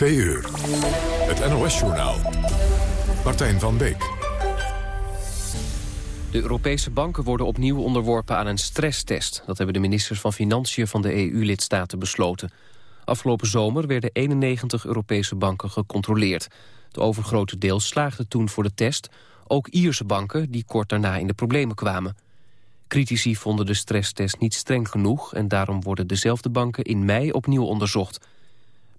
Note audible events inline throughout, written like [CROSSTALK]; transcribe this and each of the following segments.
Twee uur. Het NOS-journaal. Martijn van Beek. De Europese banken worden opnieuw onderworpen aan een stresstest. Dat hebben de ministers van Financiën van de EU-lidstaten besloten. Afgelopen zomer werden 91 Europese banken gecontroleerd. Het overgrote deel slaagde toen voor de test. Ook Ierse banken die kort daarna in de problemen kwamen. Critici vonden de stresstest niet streng genoeg... en daarom worden dezelfde banken in mei opnieuw onderzocht.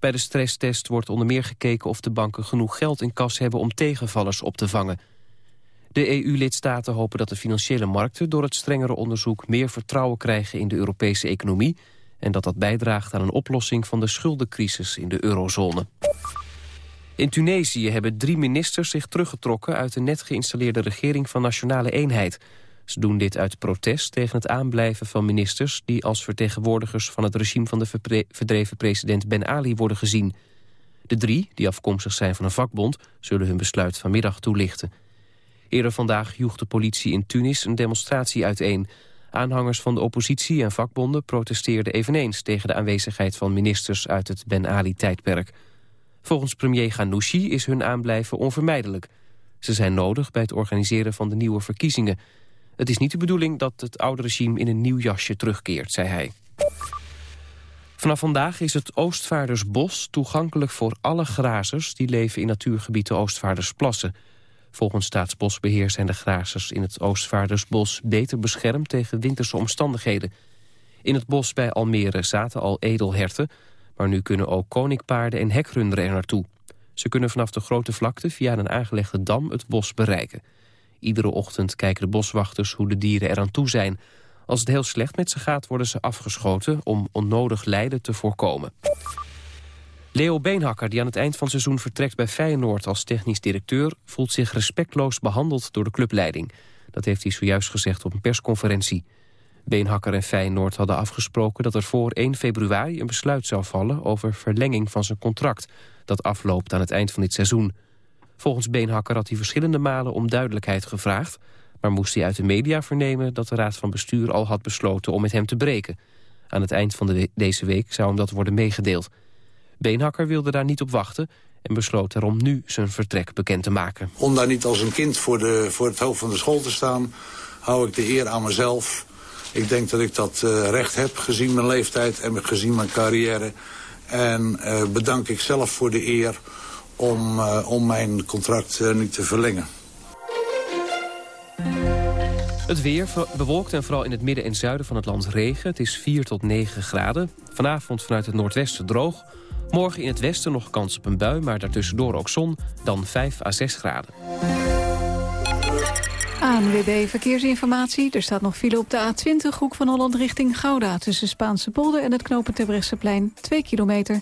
Bij de stresstest wordt onder meer gekeken of de banken genoeg geld in kas hebben... om tegenvallers op te vangen. De EU-lidstaten hopen dat de financiële markten door het strengere onderzoek... meer vertrouwen krijgen in de Europese economie... en dat dat bijdraagt aan een oplossing van de schuldencrisis in de eurozone. In Tunesië hebben drie ministers zich teruggetrokken... uit de net geïnstalleerde regering van Nationale Eenheid... Doen dit uit protest tegen het aanblijven van ministers... die als vertegenwoordigers van het regime van de verdreven president Ben Ali worden gezien. De drie, die afkomstig zijn van een vakbond, zullen hun besluit vanmiddag toelichten. Eerder vandaag joeg de politie in Tunis een demonstratie uiteen. Aanhangers van de oppositie en vakbonden protesteerden eveneens... tegen de aanwezigheid van ministers uit het Ben Ali-tijdperk. Volgens premier Ghanouchi is hun aanblijven onvermijdelijk. Ze zijn nodig bij het organiseren van de nieuwe verkiezingen... Het is niet de bedoeling dat het oude regime in een nieuw jasje terugkeert, zei hij. Vanaf vandaag is het Oostvaardersbos toegankelijk voor alle grazers... die leven in natuurgebied Oostvaardersplassen. Volgens Staatsbosbeheer zijn de grazers in het Oostvaardersbos... beter beschermd tegen winterse omstandigheden. In het bos bij Almere zaten al edelherten... maar nu kunnen ook koninkpaarden en hekrunderen er naartoe. Ze kunnen vanaf de grote vlakte via een aangelegde dam het bos bereiken. Iedere ochtend kijken de boswachters hoe de dieren eraan toe zijn. Als het heel slecht met ze gaat, worden ze afgeschoten... om onnodig lijden te voorkomen. Leo Beenhakker, die aan het eind van het seizoen vertrekt bij Feyenoord als technisch directeur... voelt zich respectloos behandeld door de clubleiding. Dat heeft hij zojuist gezegd op een persconferentie. Beenhakker en Feyenoord hadden afgesproken dat er voor 1 februari een besluit zou vallen... over verlenging van zijn contract, dat afloopt aan het eind van dit seizoen. Volgens Beenhakker had hij verschillende malen om duidelijkheid gevraagd... maar moest hij uit de media vernemen dat de Raad van Bestuur al had besloten om met hem te breken. Aan het eind van de deze week zou hem dat worden meegedeeld. Beenhakker wilde daar niet op wachten en besloot daarom nu zijn vertrek bekend te maken. Om daar niet als een kind voor, de, voor het hoofd van de school te staan... hou ik de eer aan mezelf. Ik denk dat ik dat uh, recht heb gezien mijn leeftijd en gezien mijn carrière. En uh, bedank ik zelf voor de eer om, uh, om mijn contract uh, niet te verlengen. Het weer bewolkt en vooral in het midden en zuiden van het land regen. Het is 4 tot 9 graden. Vanavond vanuit het noordwesten droog. Morgen in het westen nog kans op een bui, maar daartussendoor ook zon. Dan 5 à 6 graden. ANWB Verkeersinformatie. Er staat nog file op de A20, hoek van Holland richting Gouda... tussen Spaanse polder en het knopen Terbrechtseplein, 2 kilometer.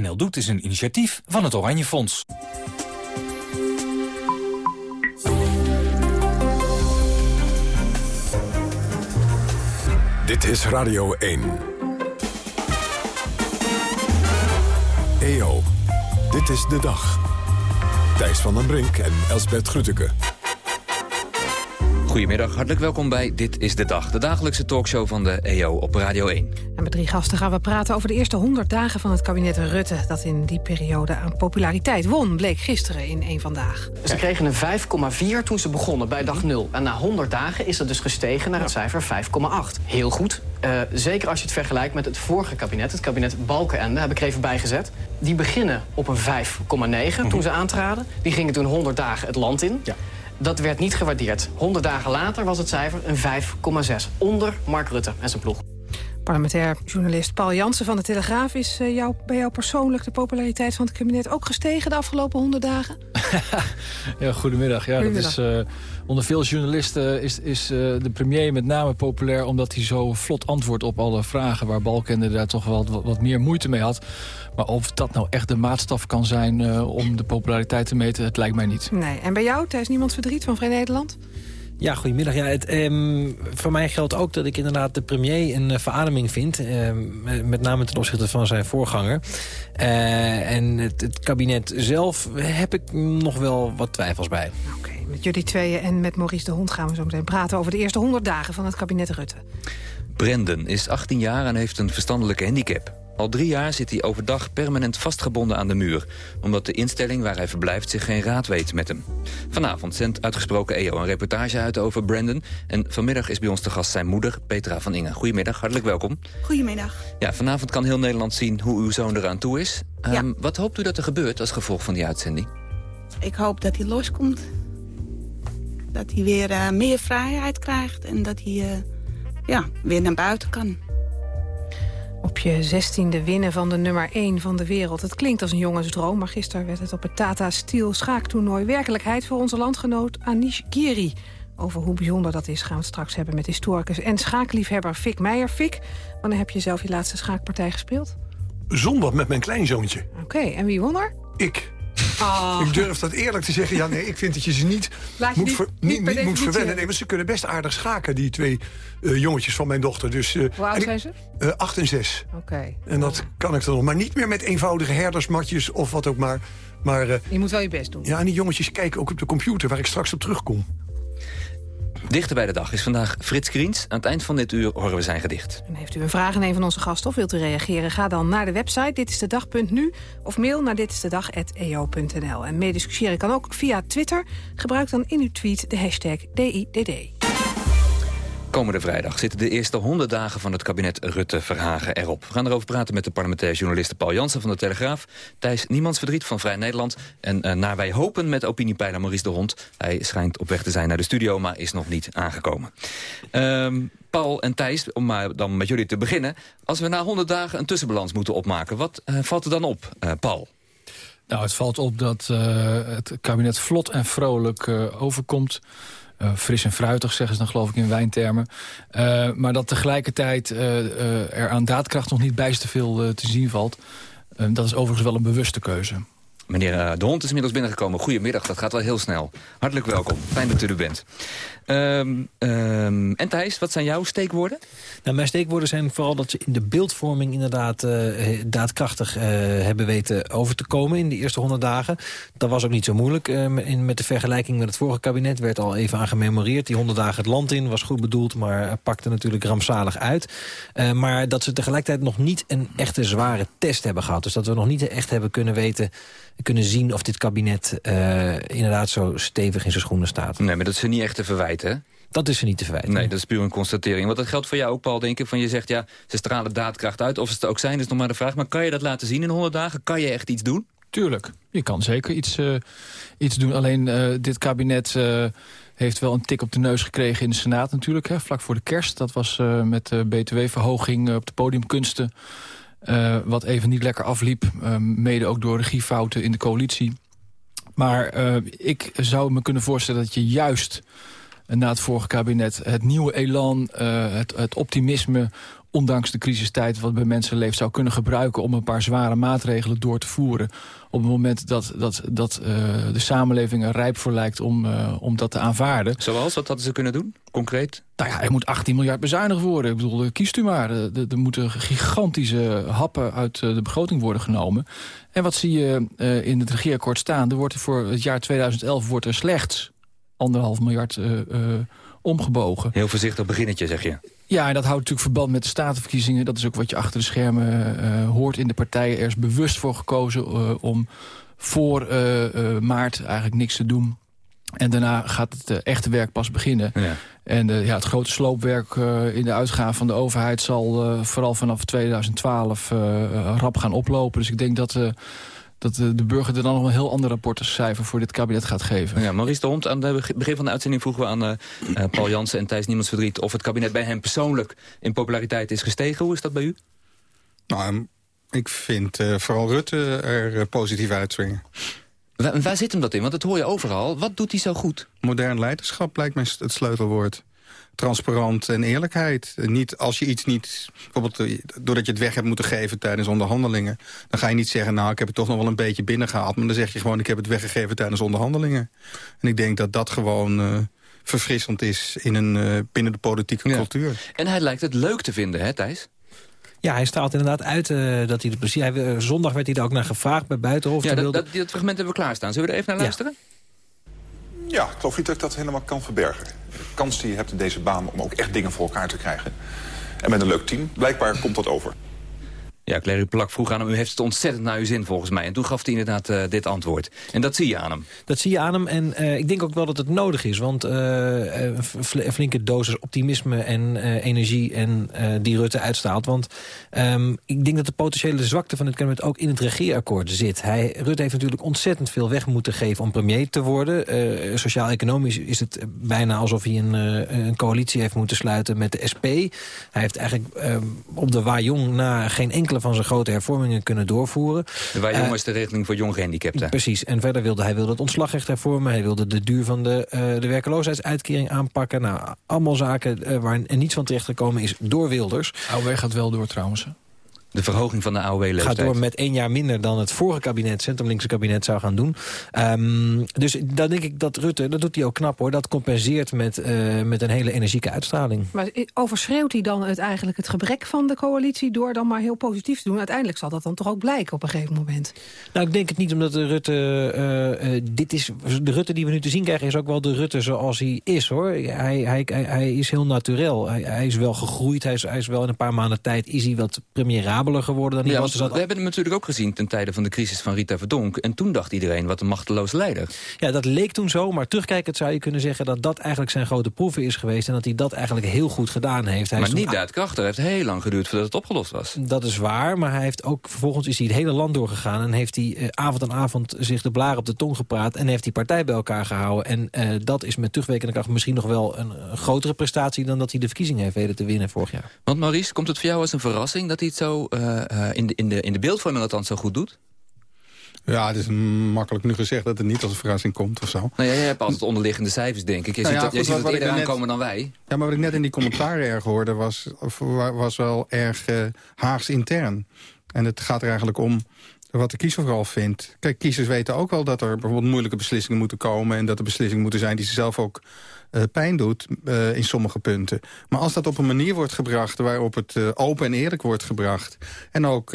NL Doet is een initiatief van het Oranje Fonds. Dit is Radio 1. EO, dit is de dag. Thijs van den Brink en Elsbert Grütke. Goedemiddag, hartelijk welkom bij Dit is de Dag. De dagelijkse talkshow van de EO op Radio 1. En met drie gasten gaan we praten over de eerste 100 dagen van het kabinet Rutte... dat in die periode aan populariteit won, bleek gisteren in één Vandaag. Ze kregen een 5,4 toen ze begonnen bij dag 0. En na 100 dagen is dat dus gestegen naar het cijfer 5,8. Heel goed. Uh, zeker als je het vergelijkt met het vorige kabinet, het kabinet Balkenende... heb ik er even bijgezet. Die beginnen op een 5,9 toen ze aantraden. Die gingen toen 100 dagen het land in. Ja. Dat werd niet gewaardeerd. 100 dagen later was het cijfer een 5,6. Onder Mark Rutte en zijn ploeg. Parlementair journalist Paul Jansen van de Telegraaf... is uh, jou, bij jou persoonlijk de populariteit van het kabinet ook gestegen de afgelopen 100 dagen? [LAUGHS] ja, goedemiddag. Ja, Goedemiddag. Dat is, uh, onder veel journalisten is, is uh, de premier met name populair... omdat hij zo vlot antwoordt op alle vragen... waar Balkende daar toch wel wat, wat, meer moeite mee had. Maar of dat nou echt de maatstaf kan zijn uh, om de populariteit te meten... het lijkt mij niet. Nee. En bij jou, Thijs Niemand Verdriet van Vrij Nederland? Ja, goedemiddag. Ja, het, um, voor mij geldt ook dat ik inderdaad de premier een uh, verademing vind. Uh, met name ten opzichte van zijn voorganger. Uh, en het, het, kabinet zelf heb ik nog wel wat twijfels bij. Oké, okay, met jullie tweeën en met Maurice de Hond gaan we zo meteen praten... over de eerste 100 dagen van het kabinet Rutte. Brendan is 18 jaar en heeft een verstandelijke handicap. Al drie jaar zit hij overdag permanent vastgebonden aan de muur... omdat de instelling waar hij verblijft zich geen raad weet met hem. Vanavond zendt uitgesproken EO een reportage uit over Brandon... en vanmiddag is bij ons te gast zijn moeder, Petra van Ingen. Goedemiddag, hartelijk welkom. Goedemiddag. Ja, vanavond kan heel Nederland zien hoe uw zoon eraan toe is. Um, ja. Wat hoopt u dat er gebeurt als gevolg van die uitzending? Ik hoop dat hij loskomt. Dat hij weer uh, meer vrijheid krijgt en dat hij uh, ja, weer naar buiten kan. Op je zestiende winnen van de nummer 1 van de wereld. Het klinkt als een jongensdroom, maar gisteren werd het op het Tata Steel schaaktoernooi... werkelijkheid voor onze landgenoot Anish Giri. Over hoe bijzonder dat is gaan we straks hebben met historicus... en schaakliefhebber Fik Meijer. Fik, wanneer heb je zelf je laatste schaakpartij gespeeld? Zondag met mijn kleinzoontje. Oké, okay, en wie won er? Ik. Oh. Ik durf dat eerlijk te zeggen. Ja, nee, ik vind dat je ze niet Laat moet, niet, ver, niet, niet, niet moet verwennen. Nee, maar ze kunnen best aardig schaken, die twee uh, jongetjes van mijn dochter. Dus, uh, Hoe oud zijn ze? Uh, acht en zes. Oké. Okay. En dat oh. kan ik dan nog. Maar niet meer met eenvoudige herdersmatjes of wat ook maar. maar je moet wel je best doen. Ja, en die jongetjes kijken ook op de computer, waar ik straks op terugkom. Dichter bij de dag is vandaag Frits Kriens. Aan het eind van dit uur horen we zijn gedicht. En heeft u een vraag aan een van onze gasten of wilt u reageren? Ga dan naar de website ditistedag.nu of mail naar ditistedag.eo.nl. En meediscussiëren kan ook via Twitter. Gebruik dan in uw tweet de hashtag DIDD. Komende vrijdag zitten de eerste 100 dagen van het kabinet Rutte-Verhagen erop. We gaan erover praten met de parlementaire journalisten Paul Jansen van de Telegraaf... Thijs Niemands Verdriet van Vrij Nederland... en uh, naar wij hopen met opiniepeiler Maurice de Hond. Hij schijnt op weg te zijn naar de studio, maar is nog niet aangekomen. Um, Paul en Thijs, om maar dan met jullie te beginnen... als we na 100 dagen een tussenbalans moeten opmaken... wat uh, valt er dan op, uh, Paul? Nou, het valt op dat het kabinet vlot en vrolijk overkomt... Uh, fris en fruitig, zeggen ze dan geloof ik in wijntermen. Uh, maar dat tegelijkertijd uh, er aan daadkracht nog niet bijster veel te zien valt. dat is overigens wel een bewuste keuze. Meneer De Hond is inmiddels binnengekomen. Goedemiddag, dat gaat wel heel snel. Hartelijk welkom, fijn dat u er bent. Um, um, en Thijs, wat zijn jouw steekwoorden? Nou, mijn steekwoorden zijn vooral dat ze in de beeldvorming inderdaad uh, daadkrachtig uh, hebben weten over te komen in de eerste honderd dagen. Dat was ook niet zo moeilijk. Uh, in, met de vergelijking met het vorige kabinet werd al even aan gememoreerd. Die honderd dagen het land in was goed bedoeld, maar pakte natuurlijk rampzalig uit. maar dat ze tegelijkertijd nog niet een echte zware test hebben gehad. Dus dat we nog niet echt hebben kunnen weten kunnen zien of dit kabinet uh, inderdaad zo stevig in zijn schoenen staat. Nee, maar dat is ze niet echt te verwijten, hè? Dat is er niet te verwijten. Nee, dat is puur een constatering. Want dat geldt voor jou ook, Paul, denk ik. Van je zegt, ja, ze stralen daadkracht uit. Of ze het ook zijn, is nog maar de vraag. Maar kan je dat laten zien in 100 dagen? Kan je echt iets doen? Tuurlijk. Je kan zeker iets, uh, iets doen. Alleen uh, dit kabinet... Uh, heeft wel een tik op de neus gekregen in de Senaat natuurlijk. Hè, vlak voor de kerst. Dat was met de btw-verhoging op de podiumkunsten. Uh, wat even niet lekker afliep. Uh, mede ook door regiefouten in de coalitie. Maar uh, ik zou me kunnen voorstellen dat je juist na het vorige kabinet... het nieuwe elan, het, het optimisme ondanks de crisistijd wat bij mensen leeft... zou kunnen gebruiken om een paar zware maatregelen door te voeren... op het moment dat, dat, dat uh, de samenleving er rijp voor lijkt om, uh, om dat te aanvaarden. Zoals? Wat hadden ze kunnen doen, concreet? Nou ja, er moet 18 miljard bezuinigd worden. Ik bedoel, kiest u maar. Er, er moeten gigantische happen uit de begroting worden genomen. En wat zie je uh, in het regeerakkoord staan? Er wordt voor het jaar 2011 wordt er slechts anderhalf miljard omgebogen. Heel voorzichtig beginnetje, zeg je? Ja, en dat houdt natuurlijk verband met de statenverkiezingen. Dat is ook wat je achter de schermen uh, hoort in de partijen. Er is bewust voor gekozen uh, om voor uh, maart eigenlijk niks te doen. En daarna gaat het echte werk pas beginnen. Ja. En ja, het grote sloopwerk in de uitgaven van de overheid... zal vooral vanaf 2012 rap gaan oplopen. Dus ik denk dat dat de burger er dan nog een heel ander rapportencijfer voor dit kabinet gaat geven. Ja, Maurice de Hond, aan het begin van de uitzending vroegen we aan uh, Paul Jansen en Thijs Niemands Verdriet... of het kabinet bij hem persoonlijk in populariteit is gestegen. Hoe is dat bij u? Nou, ik vind uh, vooral Rutte er uh, positief uitspringen. Waar, waar zit hem dat in? Want dat hoor je overal. Wat doet hij zo goed? Modern leiderschap lijkt mij het sleutelwoord. Transparant en eerlijkheid. Niet als je iets niet... Bijvoorbeeld eh, doordat je het weg hebt moeten geven tijdens onderhandelingen... dan ga je niet zeggen, nou, ik heb het toch nog wel een beetje binnengehaald. Maar dan zeg je gewoon, ik heb het weggegeven tijdens onderhandelingen. En ik denk dat dat gewoon... Uh, verfrissend is in een, uh, binnen de politieke cultuur. En hij lijkt het leuk te vinden, hè Thijs? Ja, hij straalt inderdaad uit uh, dat hij de plezier... Hij, zondag werd hij er ook naar gevraagd bij Buitenhof. Ja, dat, dat, dat, fragment hebben we klaarstaan. Zullen we er even naar luisteren? Ja, ja ik geloof niet dat ik dat helemaal kan verbergen. Kans die je hebt in deze baan om ook echt dingen voor elkaar te krijgen. En met een leuk team, blijkbaar komt dat over. Ja, Clary Plak vroeg aan hem, u heeft het ontzettend naar uw zin volgens mij. En toen gaf hij inderdaad uh, dit antwoord. En dat zie je aan hem. Dat zie je aan hem en uh, ik denk ook wel dat het nodig is. Want uh, een flinke dosis optimisme en energie en die Rutte uitstaalt. Want um, ik denk dat de potentiële zwakte van het kabinet ook in het regeerakkoord zit. Hij, Rutte heeft natuurlijk ontzettend veel weg moeten geven om premier te worden. Sociaal-economisch is het bijna alsof hij een, een, coalitie heeft moeten sluiten met de SP. Hij heeft eigenlijk um, op de Wajong na geen enkele van zijn grote hervormingen kunnen doorvoeren. Waar jong is de regeling voor jong gehandicapten. Precies, en verder wilde hij wilde het ontslagrecht hervormen. Hij wilde de duur van de, uh, de werkloosheidsuitkering aanpakken. Nou, allemaal zaken uh, waar niets van terecht gekomen is door Wilders. AOW gaat wel door trouwens. De verhoging van de AOW-leeftijd. Gaat door met één jaar minder dan het vorige kabinet, centrumlinkse kabinet, zou gaan doen. Um, dus dan denk ik dat Rutte, dat doet hij ook knap hoor, dat compenseert met, uh, met een hele energieke uitstraling. Maar overschreeuwt hij dan het eigenlijk het gebrek van de coalitie door dan maar heel positief te doen? Uiteindelijk zal dat dan toch ook blijken op een gegeven moment? Nou, ik denk het niet omdat de Rutte, uh, uh, dit is, de Rutte die we nu te zien krijgen is ook wel de Rutte zoals hij is hoor. Hij, hij, hij, hij is heel natuurlijk. Hij, hij, is wel gegroeid, hij is, hij is wel in een paar maanden tijd is hij wat geworden dan ja, was. we hebben hem natuurlijk ook gezien ten tijde van de crisis van Rita Verdonk. En toen dacht iedereen, wat een machteloos leider. Ja, dat leek toen zo, maar terugkijkend zou je kunnen zeggen... dat dat eigenlijk zijn grote proeven is geweest... en dat hij dat eigenlijk heel goed gedaan heeft. Hij maar niet daadkrachtig. Het heeft heel lang geduurd voordat het opgelost was. Dat is waar, maar hij heeft ook vervolgens is hij het hele land doorgegaan... en heeft hij eh, avond aan avond zich de blaar op de tong gepraat... en heeft die partij bij elkaar gehouden. En eh, dat is met terugwerkende kracht misschien nog wel een, een, grotere prestatie... dan dat hij de verkiezingen heeft weten te winnen vorig jaar. Want Maurice, komt het voor jou als een verrassing... dat hij het zo in de in de, in de beeldvorming althans zo goed doet? Ja, het is makkelijk nu gezegd dat het niet als een verrassing komt of zo. Nou ja, jij hebt altijd onderliggende cijfers, denk ik. Je nou ja, ziet, dat, je ziet het eerder aankomen dan wij. Ja, maar wat ik net in die commentaren erg hoorde... was, was wel erg uh, Haags intern. En het gaat er eigenlijk om wat de kiezer vooral vindt. Kijk, kiezers weten ook wel dat er bijvoorbeeld moeilijke beslissingen moeten komen... en dat er beslissingen moeten zijn die ze zelf ook uh, pijn doet uh, in sommige punten. Maar als dat op een manier wordt gebracht waarop het uh, open en eerlijk wordt gebracht... en ook,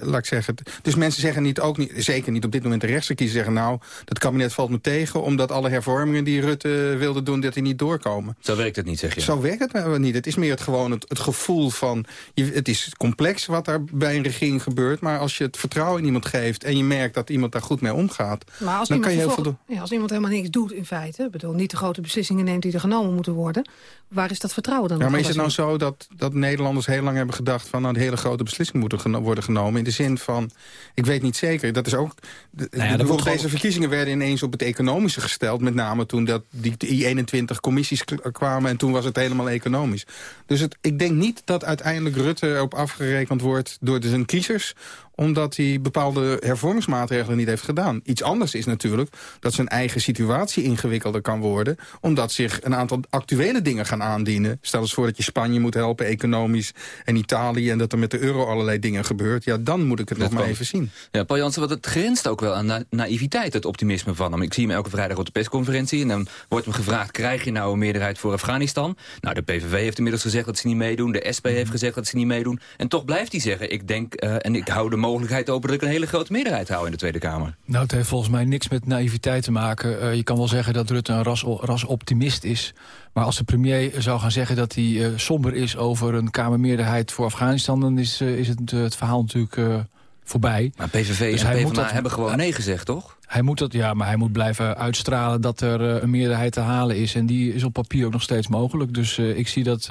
laat ik zeggen... Dus mensen zeggen niet, ook niet, zeker niet op dit moment de rechtse kiezer zeggen... nou, dat kabinet valt me tegen omdat alle hervormingen die Rutte wilde doen... dat die niet doorkomen. Zo werkt het niet, zeg je? Zo werkt het maar niet. Het is meer het, gewoon het, het gevoel van... Je, het is complex wat daar bij een regering gebeurt... maar als je het vertrouwen in iemand geeft... en je merkt dat iemand daar goed mee omgaat... Maar als dan kan je heel veel doen. Ja, als iemand helemaal niks doet in feite... bedoel, niet de grote beslissingen neemt die er genomen moeten worden. Waar is dat vertrouwen dan? Ja, maar is het nou zo dat, dat Nederlanders heel lang hebben gedacht... van nou, de hele grote beslissingen moeten geno worden genomen? In de zin van, ik weet niet zeker, dat is ook... De, nou ja, deze verkiezingen werden ineens op het economische gesteld. Met name toen dat die, die 21 commissies kwamen en toen was het helemaal economisch. Dus het, ik denk niet dat uiteindelijk Rutte op afgerekend wordt door zijn kiezers omdat hij bepaalde hervormingsmaatregelen niet heeft gedaan. Iets anders is natuurlijk dat zijn eigen situatie ingewikkelder kan worden... omdat zich een aantal actuele dingen gaan aandienen. Stel eens voor dat je Spanje moet helpen economisch en Italië... en dat er met de euro allerlei dingen gebeurt. Ja, dan moet ik het nog maar even zien. Ja, Paul Jansen, wat het grenst ook wel aan na naïviteit, het optimisme van hem. Ik zie hem elke vrijdag op de persconferentie... en dan wordt hem gevraagd, krijg je nou een meerderheid voor Afghanistan? Nou, de PVV heeft inmiddels gezegd dat ze niet meedoen. De SP heeft gezegd dat ze niet meedoen. En toch blijft hij zeggen, ik denk uh, en ik hou de mogelijkheid open... dat ik een hele grote meerderheid hou in de Tweede Kamer. Nou, het heeft volgens mij niks met naïviteit te maken. Uh, je kan wel zeggen dat Rutte een ras, rasoptimist is. Maar als de premier zou gaan zeggen dat hij uh, somber is... over een Kamermeerderheid voor Afghanistan... dan is, uh, is het, het verhaal natuurlijk voorbij. Maar PVV dus en PvdA dat, hebben gewoon nee gezegd, toch? Hij moet dat, ja, maar hij moet blijven uitstralen dat er een meerderheid te halen is. En die is op papier ook nog steeds mogelijk. Dus ik zie dat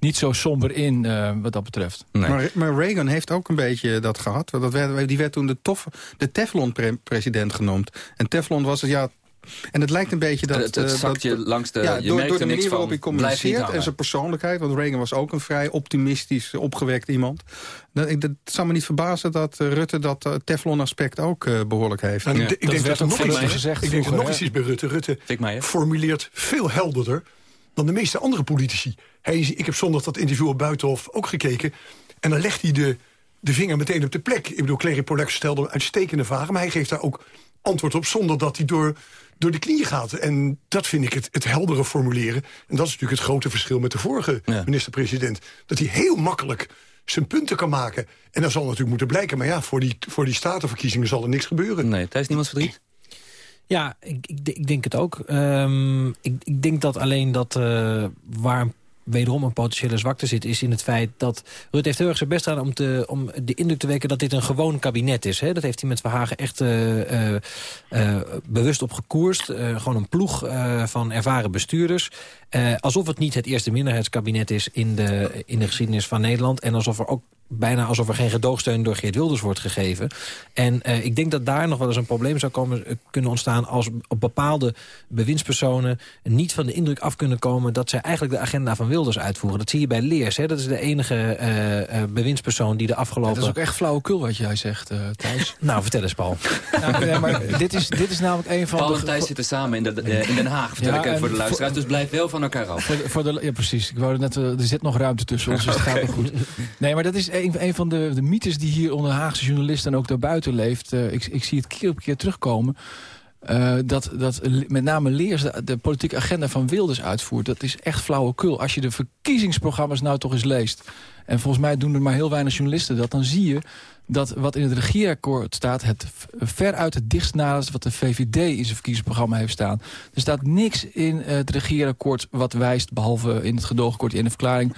niet zo somber in wat dat betreft. Nee. Maar, maar, Reagan heeft ook een beetje dat gehad. Dat werd, die werd toen de, tof, de Teflon-president genoemd. En Teflon was het, ja, En het lijkt een beetje dat... Het, het zakt je langs de... Ja, je door, merkt door de er niks manier waarop van. hij communiceert en zijn persoonlijkheid. Want Reagan was ook een vrij optimistisch, opgewekt iemand. Dat, ik, dat zou me niet verbazen dat uh, Rutte dat Teflon-aspect ook uh, behoorlijk heeft. Nou, ja. ik, ik denk dat er nog iets gezegd. Ik denk dat nog iets is bij Rutte. Rutte formuleert veel helderder dan de meeste andere politici. Hij, ik heb zondag dat interview op Buitenhof ook gekeken. En dan legt hij de, de vinger meteen op de plek. Ik bedoel, Clary Polak stelde uitstekende vragen... maar hij geeft daar ook antwoord op zonder dat hij door, door de knieën gaat. En dat vind ik het, het heldere formuleren. En dat is natuurlijk het grote verschil met de vorige ja. minister-president. Dat hij heel makkelijk zijn punten kan maken. En dat zal natuurlijk moeten blijken. Maar ja, voor die, voor die statenverkiezingen zal er niks gebeuren. Nee, thuis niemand verdriet? Ja, ik, ik, ik, denk het ook. Um, ik, ik, denk dat alleen dat uh, waar wederom een potentiële zwakte zit... is in het feit dat Rutte heeft heel erg zijn best gedaan... om, om de indruk te wekken dat dit een gewoon kabinet is. Hè? Dat heeft hij met Verhagen echt uh, uh, bewust op gekoerst. gewoon een ploeg van ervaren bestuurders. alsof het niet het eerste minderheidskabinet is in de, in de geschiedenis van Nederland. En alsof er ook bijna alsof er geen gedoogsteun door Geert Wilders wordt gegeven. En ik denk dat daar nog wel eens een probleem zou komen, kunnen ontstaan... als op bepaalde bewindspersonen niet van de indruk af kunnen komen... dat zij eigenlijk de agenda van Wilders uitvoeren. Dat zie je bij Leers. Hè? Dat is de enige uh, bewindspersoon die de afgelopen... Ja, dat is ook echt flauwekul wat jij zegt, Thijs. [LAUGHS] nou, vertel eens, Paul. [LAUGHS] nou, nee, maar dit, is, dit is namelijk een van Paul de... en Thijs zitten samen in, de, in Den Haag, vertel ja, ik even voor de luisteraars. Dus blijf wel van elkaar af. Voor de, voor de, ja, precies. Ik wou net, er zit nog ruimte tussen ons, dus het [LAUGHS] gaat nog goed. Nee, maar dat is een, een van de, de mythes die hier onder Haagse journalisten... en ook daarbuiten leeft. Uh, ik, ik zie het keer op keer terugkomen. Uh, dat, dat met name Leers de, de, politieke agenda van Wilders uitvoert. Dat is echt flauwekul. Als je de verkiezingsprogramma's nou toch eens leest... en volgens mij doen er maar heel weinig journalisten dat... dan zie je dat wat in het regeerakkoord staat... het veruit het dichtst naast wat de VVD in zijn verkiezingsprogramma heeft staan. Er staat niks in het regeerakkoord wat wijst... behalve in het gedoogakkoord in de verklaring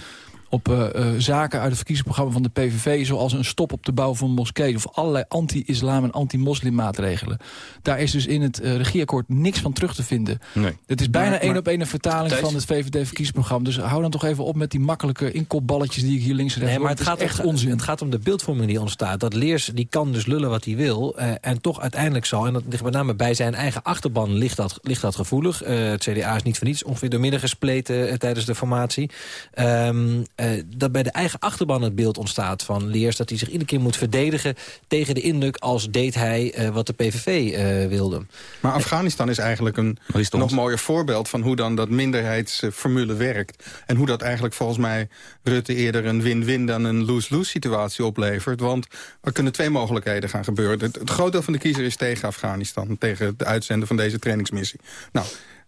op uh, uh, zaken uit het verkiezingsprogramma van de PVV... zoals een stop op de bouw van moskeeën... of allerlei anti-islam en anti-moslim maatregelen. Daar is dus in het uh, regeerakkoord niks van terug te vinden. Nee. Het is bijna één op één een vertaling Thijs? van het VVD-verkiezingsprogramma. Dus hou dan toch even op met die makkelijke inkopballetjes... die ik hier links en rechts nee, maar het gaat echt onzin. Het gaat om de beeldvorming die ontstaat. Dat Leers die kan dus lullen wat hij wil... en toch uiteindelijk zal, en dat ligt met name bij zijn eigen achterban... ligt dat, ligt dat gevoelig. het CDA is niet voor niets ongeveer door midden gespleten... tijdens de formatie. Um, uh, dat bij de eigen achterban het beeld ontstaat van Leers... dat hij zich iedere keer moet verdedigen tegen de indruk... als deed hij uh, wat de PVV uh, wilde. Maar Afghanistan is eigenlijk een nog mooier voorbeeld... van hoe dan dat minderheidsformule werkt. En hoe dat eigenlijk volgens mij Rutte eerder een win-win... dan een lose-lose situatie oplevert. Want er kunnen twee mogelijkheden gaan gebeuren. Het, het groot deel van de kiezer is tegen Afghanistan. Tegen het uitzenden van deze trainingsmissie. Nou,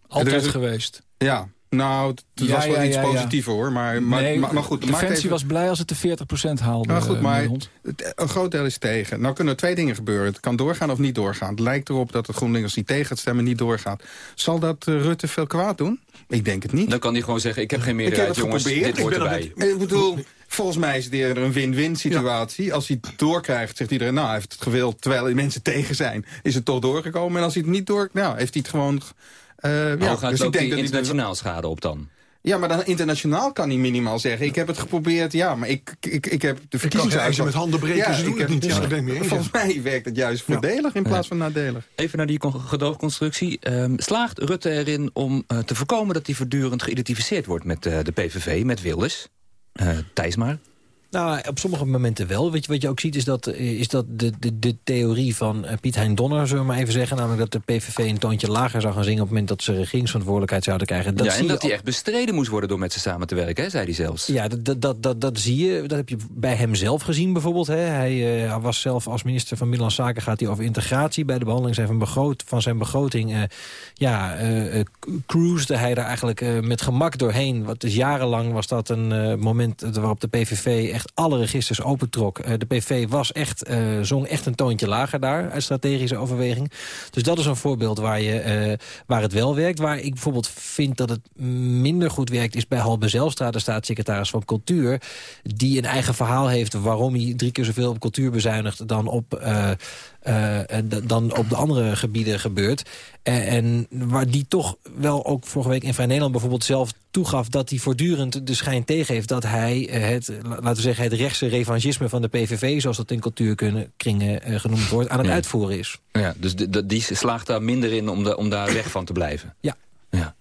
Altijd geweest. Ja, nou, het Ja, was wel ja, iets ja, ja. positiever hoor. Maar, maar, Nee, maar, maar goed, Defensie maakt even- was blij als het de 40% haalde. Nou goed, eh, maar Hond. het- een groot deel is tegen. Nou kunnen er twee dingen gebeuren. Het kan doorgaan of niet doorgaan. Het lijkt erop dat het GroenLinks die tegen het stemmen niet doorgaat. Zal dat eh, Rutte veel kwaad doen? Ik denk het niet. Dan kan hij gewoon zeggen, ik heb geen meerderheid, jongens, geprobeerd. dit hoort erbij. Ik bedoel, volgens mij is het eerder een win-win situatie. Als hij het doorkrijgt, zegt iedereen, nou, hij heeft het gewild... terwijl er mensen tegen zijn, is het toch doorgekomen. En als hij het niet door... Nou, heeft hij het gewoon... eh Maar ja, gaat dus het ook ik denk die dat hij- internationaal schade op dan? Ja, maar dan internationaal kan hij minimaal zeggen... ik heb het geprobeerd, ja, maar ik, ik, ik heb de verkiezingsuitslag... met handen breken, ze doen ik het heb- niet. Ja, ik mee Volgens mij werkt het juist voordelig in plaats van nadelig. Even naar die con- gedoogconstructie. Ehm, slaagt Rutte erin om eh, te voorkomen dat hij voortdurend geïdentificeerd wordt met eh, de PVV, met Wilders? Eh Thijs maar. Nou, op sommige momenten wel. Weet je, wat je ook ziet is dat, eh, is dat de, de, de theorie van eh, Piet Hein Donner, zullen we maar even zeggen. Namelijk dat de PVV een toontje lager zou gaan zingen op het moment dat ze regeringsverantwoordelijkheid zouden krijgen. Dat ja, en dat hij echt bestreden moest worden door met ze samen te werken, hè, zei hij zelfs. Ja, dat, dat, dat, dat, zie je. Dat heb je bij hem zelf gezien bijvoorbeeld. Hè. Hij eh, was zelf als minister van Binnenlandse Zaken... gaat hij over integratie. Bij de behandeling zijn van, begroot, van zijn begroting... ja, cruisde hij daar eigenlijk met gemak doorheen. Wat dus jarenlang was dat een moment waarop de PVV... echt alle registers opentrok. Eh, de PVV was echt, eh, zong echt een toontje lager daar... uit strategische overweging. Dus dat is een voorbeeld waar, je, eh, waar het wel werkt. Waar ik bijvoorbeeld vind dat het minder goed werkt... is bij Halbe Zijlstra, de staatssecretaris van Cultuur... die een eigen verhaal heeft waarom hij drie keer zoveel op cultuur bezuinigt... dan op, eh, eh, dan op de andere gebieden gebeurt. Eh, en waar die toch wel ook vorige week in Vrij Nederland bijvoorbeeld zelf toegaf... dat hij voortdurend de schijn tegen heeft dat hij eh, het, la- laten we zeggen, het rechtse revanchisme van de PVV... zoals dat in cultuurkringen uh, genoemd wordt, aan het uitvoeren is. Ja, dus die slaagt daar minder in om, de, om daar weg van te blijven? Ja. ja.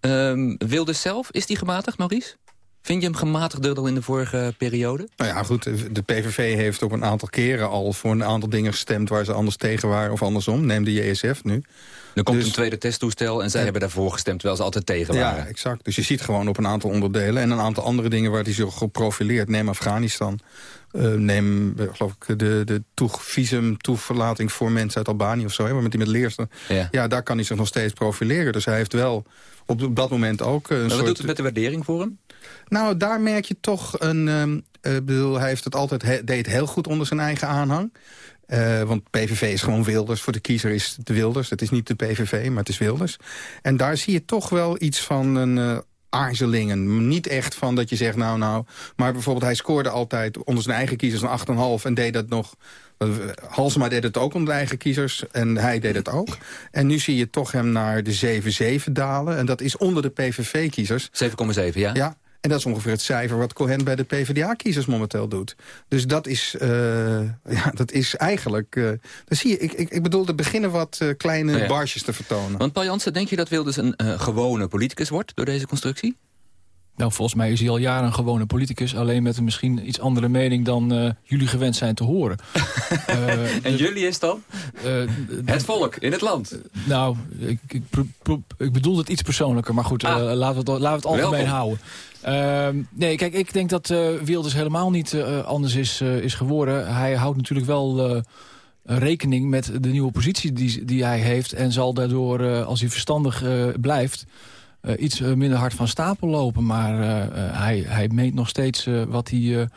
Um, Wilders zelf, is die gematigd, Maurice? Vind je hem gematigder dan in de vorige periode? Nou ja, goed, de PVV heeft op een aantal keren al voor een aantal dingen gestemd... waar ze anders tegen waren of andersom. Neem de JSF nu. Er komt dus- een tweede testtoestel en zij hebben daarvoor gestemd... terwijl ze altijd tegen waren. Ja, exact. Dus je ziet gewoon op een aantal onderdelen... en een aantal andere dingen waar hij zich geprofileerd. Neem Afghanistan. Uh, neem, eh, geloof ik, de, de toeg, visum toeverlating voor mensen uit Albanië of zo. Hè, met die met leersten. Ja. ja, daar kan hij zich nog steeds profileren. Dus hij heeft wel op, dat moment ook... Een maar wat doet het met de waardering voor hem? Nou, daar merk je toch een... Um, bedoel, hij heeft het altijd deed heel goed onder zijn eigen aanhang. Uh, want PVV is gewoon Wilders. Voor de kiezer is het Wilders. Het is niet de PVV, maar het is Wilders. En daar zie je toch wel iets van een uh, aarzelingen. Niet echt van dat je zegt, nou, nou... Maar bijvoorbeeld, hij scoorde altijd onder zijn eigen kiezers een 8,5... en deed dat nog... Halsema deed het ook onder de eigen kiezers en hij deed het ook. En nu zie je toch hem naar de 7,7 dalen. En dat is onder de PVV-kiezers. 7,7, ja? Ja, en dat is ongeveer het cijfer wat Cohen bij de PvdA-kiezers momenteel doet. Dus dat is, uh, [LAUGHS] ja, dat is eigenlijk... Uh, dan zie je, ik, ik, ik bedoel, er beginnen wat uh, kleine ja. barsjes te vertonen. Want Paul Jansen, denk je dat Wilders een gewone politicus wordt door deze constructie? Nou, volgens mij is hij al jaren een gewone politicus. Alleen met een misschien iets andere mening dan uh, jullie gewend zijn te horen. uh, [LAUGHS] en jullie is dan? Uh, het volk in het land. nou, ik, ik, ik, bedoel het iets persoonlijker. Maar goed, ah. laten, we het, laten we het algemeen houden. Ehm, nee, kijk, ik denk dat Wilders helemaal niet anders is, is geworden. Hij houdt natuurlijk wel rekening met de nieuwe positie die, die hij heeft. En zal daardoor, als hij verstandig blijft uh, iets eh, minder hard van stapel lopen. Maar uh, hij, hij meent nog steeds wat hij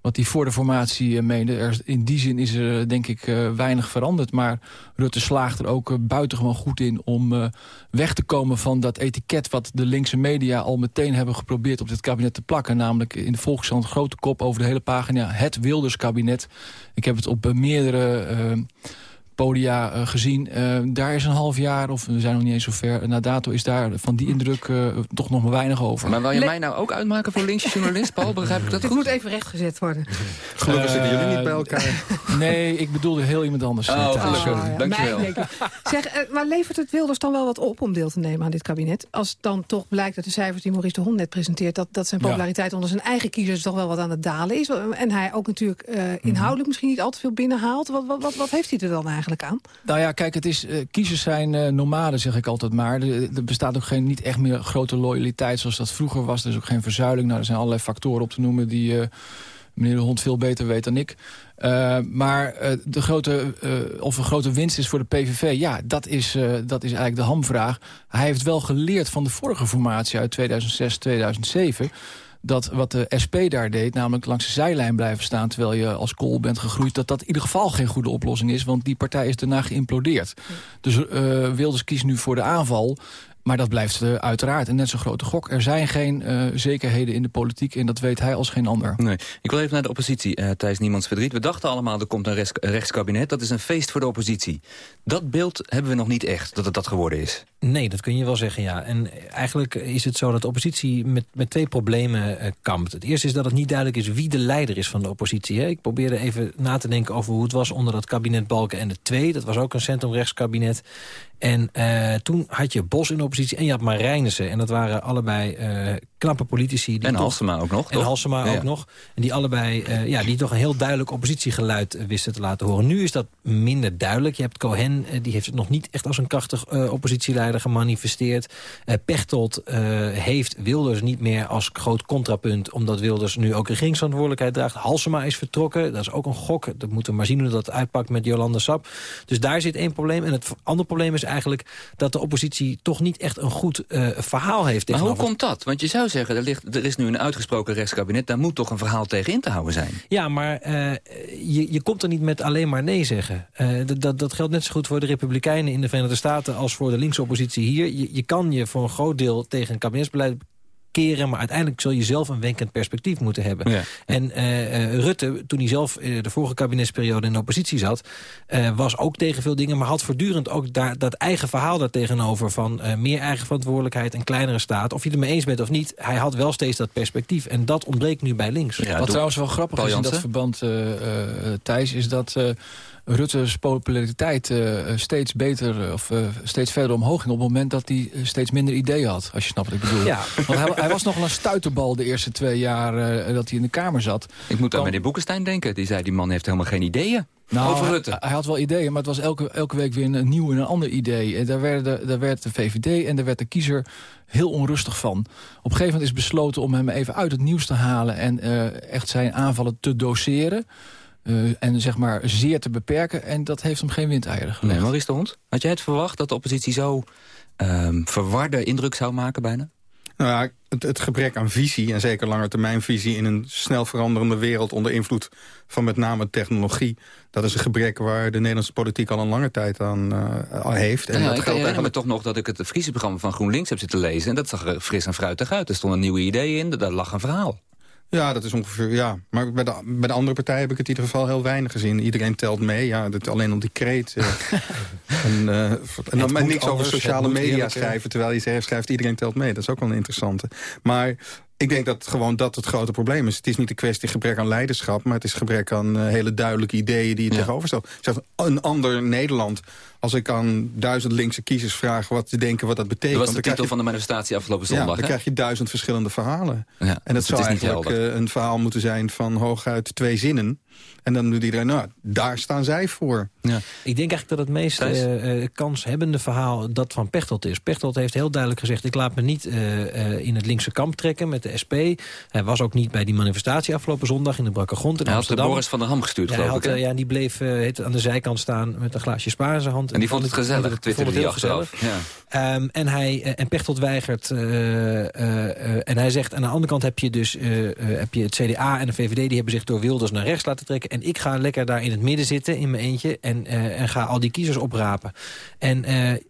wat hij voor de formatie meende. Er, in die zin is er denk ik weinig veranderd. Maar Rutte slaagt er ook buitengewoon goed in om weg te komen van dat etiket... wat de linkse media al meteen hebben geprobeerd op dit kabinet te plakken. Namelijk in de Volkskrant grote kop over de hele pagina het Wilders kabinet. Ik heb het op meerdere podia uh, gezien. Uh, daar is een half jaar, of we zijn nog niet eens zo ver... na dato is daar van die indruk uh, toch nog maar weinig over. Maar wil je mij nou ook uitmaken voor linkse journalist, Paul? Begrijp ik dat Dit moet even rechtgezet worden. Gelukkig zitten jullie niet bij elkaar. [LAUGHS] nee, ik bedoelde heel iemand anders. Oh, gelukkig. Oh, ja. Dankjewel. zeg, maar levert het Wilders dan wel wat op om deel te nemen aan dit kabinet? Als dan toch blijkt dat de cijfers die Maurice de Hond net presenteert... dat, dat zijn populariteit ja. onder zijn eigen kiezers toch wel wat aan het dalen is. En hij ook natuurlijk inhoudelijk misschien niet al te veel binnenhaalt. Wat, wat, wat, wat heeft hij er dan eigenlijk aan? Nou ja, kijk, het is, uh, kiezers zijn uh, nomaden, zeg ik altijd maar. Er, bestaat ook geen, niet echt meer grote loyaliteit zoals dat vroeger was. Er is ook geen verzuiling. Nou, er zijn allerlei factoren op te noemen die uh, meneer de Hond veel beter weet dan ik. maar de grote, of een grote winst is voor de PVV, ja, dat is, dat is eigenlijk de hamvraag. Hij heeft wel geleerd van de vorige formatie uit 2006, 2007 dat wat de SP daar deed, namelijk langs de zijlijn blijven staan... terwijl je als kool bent gegroeid, dat dat in ieder geval geen goede oplossing is. Want die partij is daarna geïmplodeerd. Dus uh, Wilders kiest nu voor de aanval. Maar dat blijft uh, uiteraard een net zo grote gok. Er zijn geen uh, zekerheden in de politiek en dat weet hij als geen ander. Nee. Ik wil even naar de oppositie, uh, Thijs Niemands Verdriet. We dachten allemaal, er komt een rechts rechtskabinet. Dat is een feest voor de oppositie. Dat beeld hebben we nog niet echt, dat het dat geworden is. Nee, dat kun je wel zeggen, ja. En eigenlijk is het zo dat de oppositie met, met twee problemen uh, kampt. Het eerste is dat het niet duidelijk is wie de leider is van de oppositie. Hè. Ik probeerde even na te denken over hoe het was onder dat kabinet Balken en de Twee. Dat was ook een centrumrechtskabinet. En uh, toen had je Bos in oppositie en je had Marijnissen. En dat waren allebei uh, knappe politici. Die en Halsema ook nog, En Halsema ook nog. En die allebei, uh, ja, die toch een heel duidelijk oppositiegeluid wisten te laten horen. Nu is dat minder duidelijk. Je hebt Cohen, die heeft het nog niet echt als een krachtig oppositieleider gemanifesteerd. Pechtold heeft Wilders niet meer als groot contrapunt... omdat Wilders nu ook regeringsverantwoordelijkheid draagt. Halsema is vertrokken, dat is ook een gok. Dat moeten we maar zien hoe dat uitpakt met Jolanda Sap. Dus daar zit één probleem. En het andere probleem is eigenlijk dat de oppositie toch niet echt een goed verhaal heeft. Maar hoe komt dat? Want je zou zeggen, er, ligt, er is nu een uitgesproken rechtskabinet... daar moet toch een verhaal tegen in te houden zijn? Ja, maar uh, je, je komt er niet met alleen maar nee zeggen. Uh, dat, dat geldt net zo goed voor de Republikeinen in de Verenigde Staten... als voor de linkse oppositie hier. Je, je kan je voor een groot deel tegen een kabinetsbeleid keren... maar uiteindelijk zul je zelf een wenkend perspectief moeten hebben. En Rutte, toen hij zelf de vorige kabinetsperiode in de oppositie zat... was ook tegen veel dingen, maar had voortdurend ook daar, dat eigen verhaal daar tegenover... van meer eigen verantwoordelijkheid en kleinere staat. Of je het mee eens bent of niet, hij had wel steeds dat perspectief. En dat ontbreekt nu bij links. Wat trouwens wel grappig is in dat verband, Thijs... is dat Rutte's populariteit uh, steeds beter of uh, steeds verder omhoog ging... op het moment dat hij steeds minder ideeën had, als je snapt wat ik bedoel. Ja. Want hij, hij was nogal een stuiterbal de eerste twee jaar uh, dat hij in de Kamer zat. Ik moet aan meneer Boekenstein denken. Die zei, die man heeft helemaal geen ideeën. Nou, over Rutte. Hij, hij, had wel ideeën, maar het was elke, elke week weer een nieuw en een ander idee. En daar, werd daar werd de VVD en daar werd de kiezer heel onrustig van. Op een gegeven moment is besloten om hem even uit het nieuws te halen... en echt zijn aanvallen te doseren... Uh, en zeg maar zeer te beperken. En dat heeft hem geen windeieren gelegd. Nee, Maurice de Hond, had jij het verwacht dat de oppositie zo um, verwarde indruk zou maken bijna? Nou ja, het, het, gebrek aan visie, en zeker langetermijnvisie... in een snel veranderende wereld onder invloed van met name technologie... dat is een gebrek waar de Nederlandse politiek al een lange tijd aan, uh, heeft. En ja, dat ik geldt eigenlijk... me toch nog dat ik het verkiezingsprogramma van GroenLinks heb zitten lezen... en dat zag er fris en fruitig uit. Er stonden nieuwe ideeën in, daar lag een verhaal. Ja, dat is ongeveer, ja. Maar bij de, bij de andere partijen heb ik het in ieder geval heel weinig gezien. Iedereen telt mee, ja, dat, alleen op die kreet. [LAUGHS] En, uh, en dan maar niks over sociale media schrijven, terwijl je schrijft, iedereen telt mee. Dat is ook wel een interessante. Maar ik denk dat gewoon dat het grote probleem is. Het is niet een kwestie gebrek aan leiderschap... maar het is gebrek aan uh, hele duidelijke ideeën die je ja. tegenover stelt. Zeg, een ander Nederland als ik aan duizend linkse kiezers vraag wat ze denken wat dat betekent... Dat was de titel van de manifestatie afgelopen zondag. Ja, dan krijg je duizend verschillende verhalen. Ja, en dat dus zou eigenlijk uh, een verhaal moeten zijn van hooguit twee zinnen. En dan doet iedereen, nou, daar staan zij voor. Ja. Ik denk eigenlijk dat het meest uh, kanshebbende verhaal dat van Pechtold is. Pechtold heeft heel duidelijk gezegd... ik laat me niet uh, in het linkse kamp trekken met de SP. Hij was ook niet bij die manifestatie afgelopen zondag in de Brakke Grond in hij Amsterdam. Hij had Boris van der Ham gestuurd, ja, geloof had, ik. Ja, en die bleef aan de zijkant staan met een glaasje spa in zijn hand. En die vond het gezellig, het heel gezellig. Ja. Um, en, hij, en Pechtold weigert. en hij zegt, aan de andere kant heb je dus heb je het CDA en de VVD... die hebben zich door Wilders naar rechts laten trekken. En ik ga lekker daar in het midden zitten, in mijn eentje... en, en ga al die kiezers oprapen. En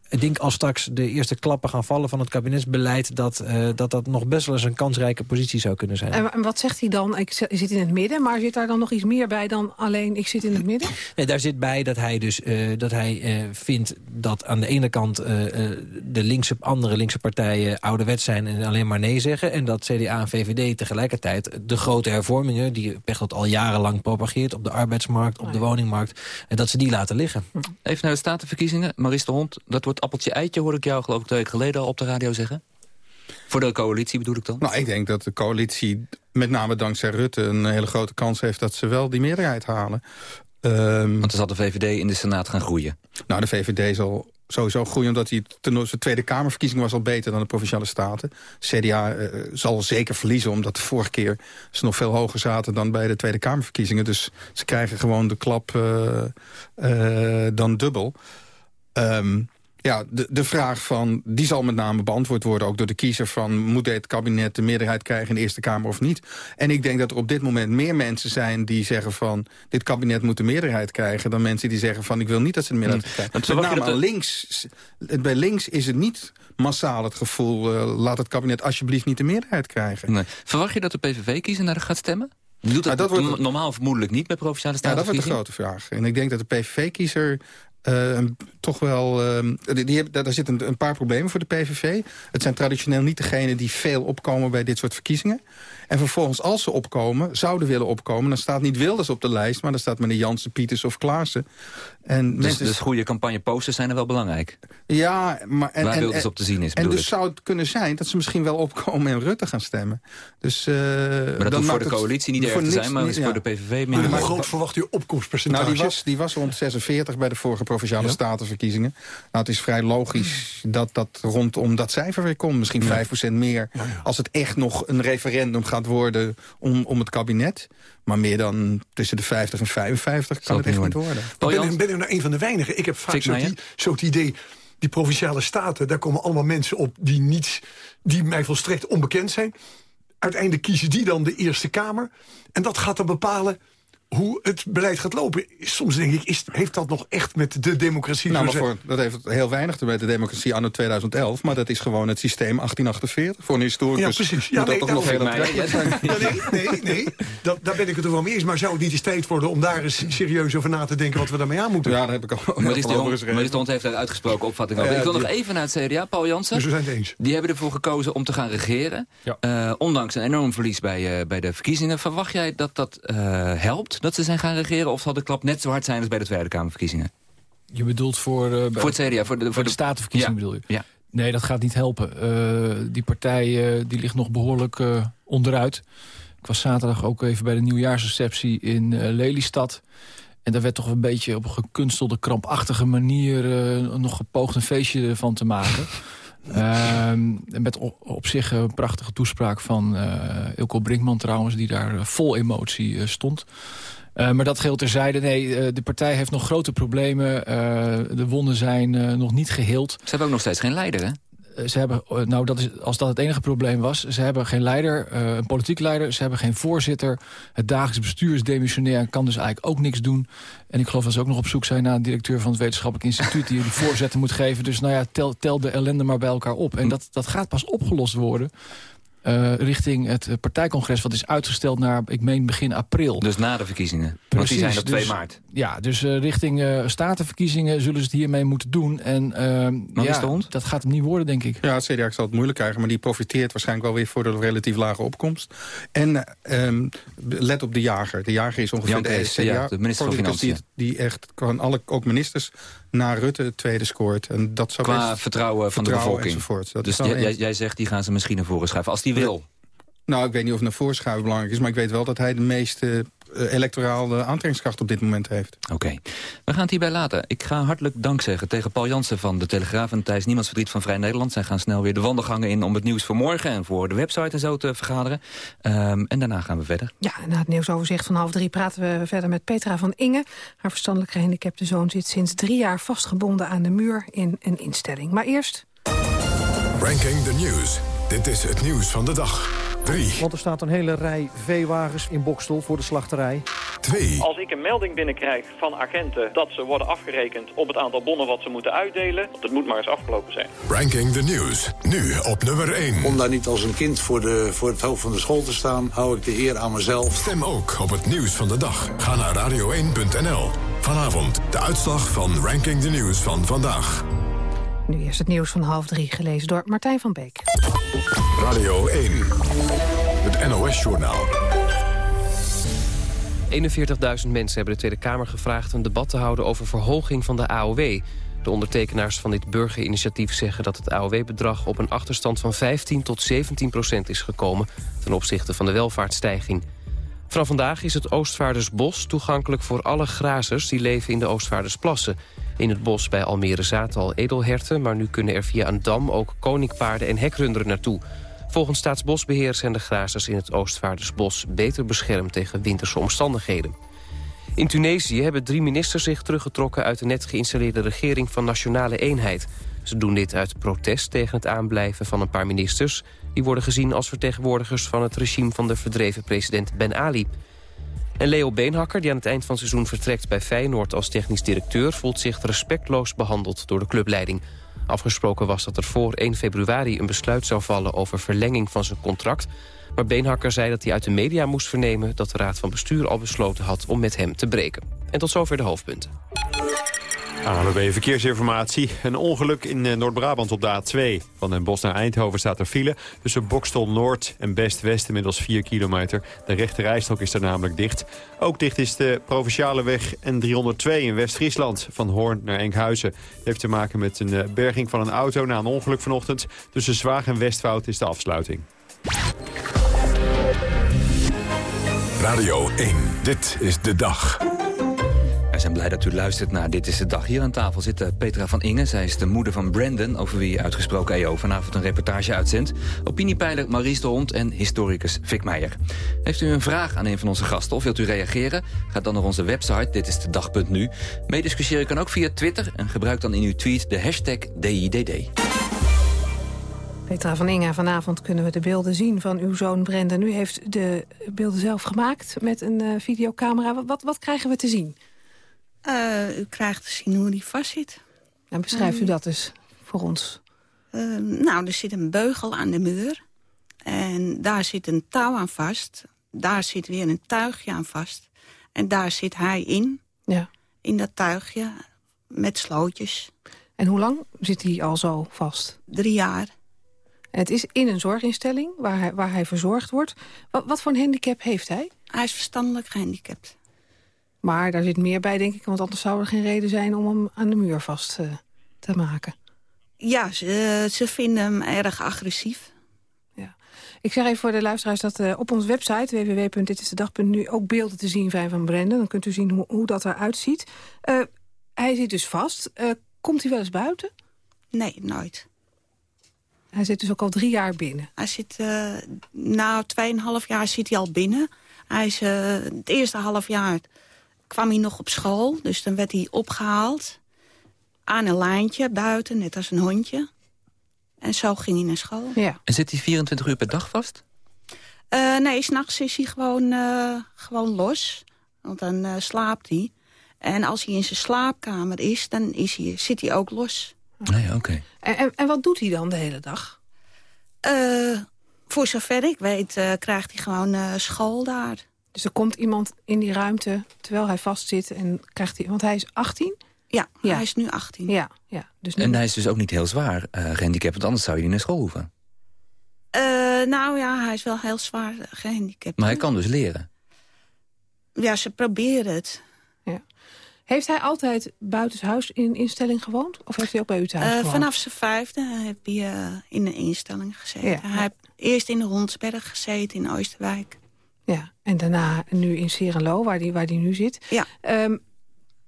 ik denk als straks de eerste klappen gaan vallen van het kabinetsbeleid... Dat, uh, dat dat nog best wel eens een kansrijke positie zou kunnen zijn. En wat zegt hij dan? Ik zit in het midden, maar zit daar dan nog iets meer bij dan alleen ik zit in het midden? Nee, daar zit bij dat hij dus uh, dat hij uh, vindt dat aan de ene kant de linkse, andere linkse partijen ouderwet zijn en alleen maar nee zeggen. En dat CDA en VVD tegelijkertijd de grote hervormingen die Pechtold al jarenlang propageert op de arbeidsmarkt, op de woningmarkt, en dat ze die laten liggen. Even naar de statenverkiezingen. Maurice de Hond, dat wordt appeltje-eitje, hoorde ik jou geloof ik twee weken geleden al op de radio zeggen. Voor de coalitie bedoel ik dan? Nou, ik denk dat de coalitie, met name dankzij Rutte... een hele grote kans heeft dat ze wel die meerderheid halen. Um, Want dan zal de VVD in de Senaat gaan groeien. Nou, de VVD zal sowieso groeien... omdat hij ten de Tweede Kamerverkiezing was al beter dan de Provinciale Staten. CDA uh, zal zeker verliezen, omdat de vorige keer... ze nog veel hoger zaten dan bij de Tweede Kamerverkiezingen. Dus ze krijgen gewoon de klap uh, uh, dan dubbel. Um, ja, de, de vraag van, die zal met name beantwoord worden... ook door de kiezer van, moet dit kabinet de meerderheid krijgen in de Eerste Kamer of niet? En ik denk dat er op dit moment meer mensen zijn die zeggen van... dit kabinet moet de meerderheid krijgen... dan mensen die zeggen van, ik wil niet dat ze de meerderheid hmm. krijgen. Met name aan links, bij links is het niet massaal het gevoel... Uh, laat het kabinet alsjeblieft niet de meerderheid krijgen. Nee. Verwacht je dat de PVV-kiezer naar gaat stemmen? Doet dat, dat wordt, normaal vermoedelijk niet met Provinciale Staten? Ja, dat wordt de grote vraag. En ik denk dat de PVV-kiezer uh, toch wel... Uh, die, die, daar zitten een, paar problemen voor de PVV. Het zijn traditioneel niet degenen die veel opkomen bij dit soort verkiezingen. En vervolgens, als ze opkomen, zouden willen opkomen... dan staat niet Wilders op de lijst, maar dan staat meneer Jansen, Pieters of Klaassen. En dus, dus goede campagneposters zijn er wel belangrijk? Ja, maar... En, Waar Wilders op te zien is, En dus ik. zou het kunnen zijn dat ze misschien wel opkomen en Rutte gaan stemmen. Dus, uh, maar dat hoeft voor de coalitie niet erg te zijn, maar is ja. voor de PVV minder. Maar hoe groot verwacht u opkomstpercentage? Nou, die was, die was rond 46 bij de vorige Provinciale ja. Statenverkiezingen. Nou, het is vrij logisch dat dat rondom dat cijfer weer komt. Misschien ja. 5% meer. Ja, ja. Als het echt nog een referendum gaat worden om, om het kabinet. Maar meer dan tussen de 50 en 55 kan het echt niet worden. Ik ben, ben ik nou een van de weinigen. Ik heb vaak zo, het idee... die provinciale staten, daar komen allemaal mensen op... die, niet, die mij volstrekt onbekend zijn. Uiteindelijk kiezen die dan de Eerste Kamer. En dat gaat dan bepalen hoe het beleid gaat lopen. Soms denk ik, is, heeft dat nog echt met de democratie... Nou, maar voor, dat heeft heel weinig te met de democratie anno 2011. Maar dat is gewoon het systeem 1848. Voor een historicus ja, precies. Ja, moet nee, dat toch nog heel aantrekkelijk zijn. Ja, nee, nee, nee. Dat, daar ben ik het er wel mee eens. Maar zou het niet eens tijd worden om daar eens serieus over na te denken... wat we daarmee aan moeten? Ja, daar heb ik al Maurice de Hond, heeft daar uitgesproken opvatting over. ik wil nog even naar het CDA, Paul Jansen. Dus we zijn het eens. Die hebben ervoor gekozen om te gaan regeren. Uh, ondanks een enorm verlies bij, uh, bij de verkiezingen. Verwacht jij dat dat uh, helpt, dat ze zijn gaan regeren? Of zal de klap net zo hard zijn als bij de Tweede Kamerverkiezingen? Je bedoelt voor... Uh, voor het CDA, voor de, voor de, de statenverkiezingen ja. bedoel je? Ja. Nee, dat gaat niet helpen. Uh, die partij uh, die ligt nog behoorlijk onderuit. Ik was zaterdag ook even bij de nieuwjaarsreceptie in Lelystad. En daar werd toch een beetje op een gekunstelde, krampachtige manier... nog gepoogd een feestje van te maken. [LAUGHS] Uh, met op, zich een prachtige toespraak van uh, Ilko Brinkman trouwens... die daar vol emotie uh, stond. Maar dat geheel terzijde. Nee, de partij heeft nog grote problemen. De wonden zijn nog niet geheeld. Ze hebben ook nog steeds geen leider, hè? Ze hebben, nou, dat is, als dat het enige probleem was... ze hebben geen leider, een politiek leider, ze hebben geen voorzitter. Het dagelijks bestuur is demissionair en kan dus eigenlijk ook niks doen. En ik geloof dat ze ook nog op zoek zijn naar een directeur van het wetenschappelijk instituut... die die [LAUGHS] voorzetten moet geven. Dus nou ja, tel, tel de ellende maar bij elkaar op. En dat, dat gaat pas opgelost worden... Uh, richting het partijcongres... wat is uitgesteld naar, ik meen, begin april. Dus na de verkiezingen? Precies, Want die zijn op 2 dus, maart. Ja, dus uh, richting uh, statenverkiezingen zullen ze het hiermee moeten doen. En ja, dat gaat hem niet worden, denk ik. Ja, het CDA zal het moeilijk krijgen... maar die profiteert waarschijnlijk wel weer voor de relatief lage opkomst. En um, let op de jager. De jager is ongeveer Jan de CDA, ja, de minister van Financiën. Die, die echt, kan alle, ook ministers na Rutte het tweede scoort. En dat zou Qua vertrouwen van vertrouwen de bevolking. Dat dus jij, jij zegt, die gaan ze misschien naar voren schuiven. Als die wil. Nou, ik weet niet of naar voren schuiven belangrijk is... maar ik weet wel dat hij de meeste uh, electorale aantrekkingskracht op dit moment heeft. Oké. Okay. We gaan het hierbij laten. Ik ga hartelijk dank zeggen tegen Paul Jansen van De Telegraaf... en Thijs Niemands Verdriet van Vrij Nederland. Zij gaan snel weer de wandelgangen in om het nieuws voor morgen... en voor de website en zo te vergaderen. Um, en daarna gaan we verder. Ja, na het nieuwsoverzicht van half drie praten we verder met Petra van Inge. Haar verstandelijk gehandicapte zoon zit sinds drie jaar vastgebonden aan de muur in een instelling. Maar eerst... Ranking the News. Dit is het nieuws van de dag. 3. Want er staat een hele rij veewagens in Bokstel voor de slachterij. 2. Als ik een melding binnenkrijg van agenten dat ze worden afgerekend op het aantal bonnen wat ze moeten uitdelen, want het moet maar eens afgelopen zijn. Ranking the News. Nu op nummer 1. Om daar niet als een kind voor, de, voor het hoofd van de school te staan, hou ik de eer aan mezelf. Stem ook op het nieuws van de dag. Ga naar radio1.nl. Vanavond de uitslag van Ranking the News van vandaag. Nu eerst het nieuws van half drie, gelezen door Martijn van Beek. Radio 1, het NOS-journaal. 41.000 mensen hebben de Tweede Kamer gevraagd... een debat te houden over verhoging van de AOW. De ondertekenaars van dit burgerinitiatief zeggen dat het AOW-bedrag... op een achterstand van 15 tot 17 procent is gekomen... ten opzichte van de welvaartsstijging. Vanaf vandaag is het Oostvaardersbos toegankelijk voor alle grazers... die leven in de Oostvaardersplassen. In het bos bij Almere zaten al edelherten... maar nu kunnen er via een dam ook koninkpaarden en hekrunderen naartoe. Volgens Staatsbosbeheer zijn de grazers in het Oostvaardersbos... beter beschermd tegen winterse omstandigheden. In Tunesië hebben drie ministers zich teruggetrokken... uit de net geïnstalleerde regering van Nationale Eenheid. Ze doen dit uit protest tegen het aanblijven van een paar ministers... die worden gezien als vertegenwoordigers van het regime van de verdreven president Ben Ali... En Leo Beenhakker, die aan het eind van het seizoen vertrekt bij Feyenoord als technisch directeur... voelt zich respectloos behandeld door de clubleiding. Afgesproken was dat er voor 1 februari een besluit zou vallen over verlenging van zijn contract. Maar Beenhakker zei dat hij uit de media moest vernemen dat de Raad van Bestuur al besloten had om met hem te breken. En tot zover de hoofdpunten. ANWB Verkeersinformatie. Een ongeluk in eh, Noord-Brabant op de A2. Van Den Bosch naar Eindhoven staat er file. Tussen Bokstel Noord en Best-West inmiddels 4 kilometer. De rechte rijstok is er namelijk dicht. Ook dicht is de provinciale weg N302 in West-Friesland. Van Hoorn naar Enkhuizen. Het heeft te maken met een eh, berging van een auto na een ongeluk vanochtend. Tussen Zwaag en Westwoud is de afsluiting. Radio 1, dit is de dag. Wij zijn blij dat u luistert naar Dit is de Dag. Hier aan tafel zit eh, Petra van Ingen. Zij is de moeder van Brandon, over wie uitgesproken EO vanavond een reportage uitzendt. Opiniepeiler Maurice de Hond en historicus Vic Meijer. Heeft u een vraag aan een van onze gasten of wilt u reageren? Ga dan naar onze website, dit is de dag.nu. Meediscussiëren kan ook via Twitter en gebruik dan in uw tweet de hashtag DIDD. Petra van Inga, vanavond kunnen we de beelden zien van uw zoon Brenda. U heeft de beelden zelf gemaakt met een uh, videocamera. Wat, wat, krijgen we te zien? Uh, u krijgt te zien hoe die vastzit. En beschrijft u dat dus voor ons? Uh, nou, er zit een beugel aan de muur. En daar zit een touw aan vast. Daar zit weer een tuigje aan vast. En daar zit hij in. Ja. In dat tuigje met slootjes. En hoe lang zit hij al zo vast? Drie jaar. En het is in een zorginstelling waar hij, waar hij verzorgd wordt. Wat, wat voor een handicap heeft hij? Hij is verstandelijk gehandicapt. Maar daar zit meer bij, denk ik, want anders zou er geen reden zijn om hem aan de muur vast uh, te maken. Ja, ze, ze vinden hem erg agressief. Ja. Ik zeg even voor de luisteraars dat uh, op onze website www.ditisdedag.nu ook beelden te zien zijn van Brendan. Dan kunt u zien hoe, hoe dat eruit ziet. Uh, hij zit dus vast. komt hij wel eens buiten? Nee, nooit. Hij zit dus ook al drie jaar binnen? Hij zit, uh, nou, tweeënhalf jaar zit hij al binnen. Hij is, het eerste half jaar kwam hij nog op school. Dus dan werd hij opgehaald. Aan een lijntje buiten, net als een hondje. En zo ging hij naar school. Ja. En zit hij 24 uur per dag vast? Uh, nee, s'nachts is hij gewoon, gewoon los. Want dan slaapt hij. En als hij in zijn slaapkamer is, dan is hij, zit hij ook los. Nee, oké. En, en, en, wat doet hij dan de hele dag? Uh, voor zover ik weet uh, krijgt hij gewoon uh, school daar. Dus er komt iemand in die ruimte terwijl hij vastzit en krijgt hij... Want hij is 18? Ja, ja. hij is nu 18. Ja, ja. Dus nu... En hij is dus ook niet heel zwaar gehandicapt, want anders zou je niet naar school hoeven. nou ja, hij is wel heel zwaar gehandicapt. Maar hij kan dus leren? Ja, ze proberen het. Heeft hij altijd buitenshuis in een instelling gewoond? Of heeft hij ook bij u thuis uh, gewoond? Vanaf zijn vijfde heb hij uh, in een instelling gezeten. Ja, hij heeft eerst in de Hondsberg gezeten in Oosterwijk. Ja, en daarna nu in Serenlo, waar hij waar die nu zit. Ja. Um,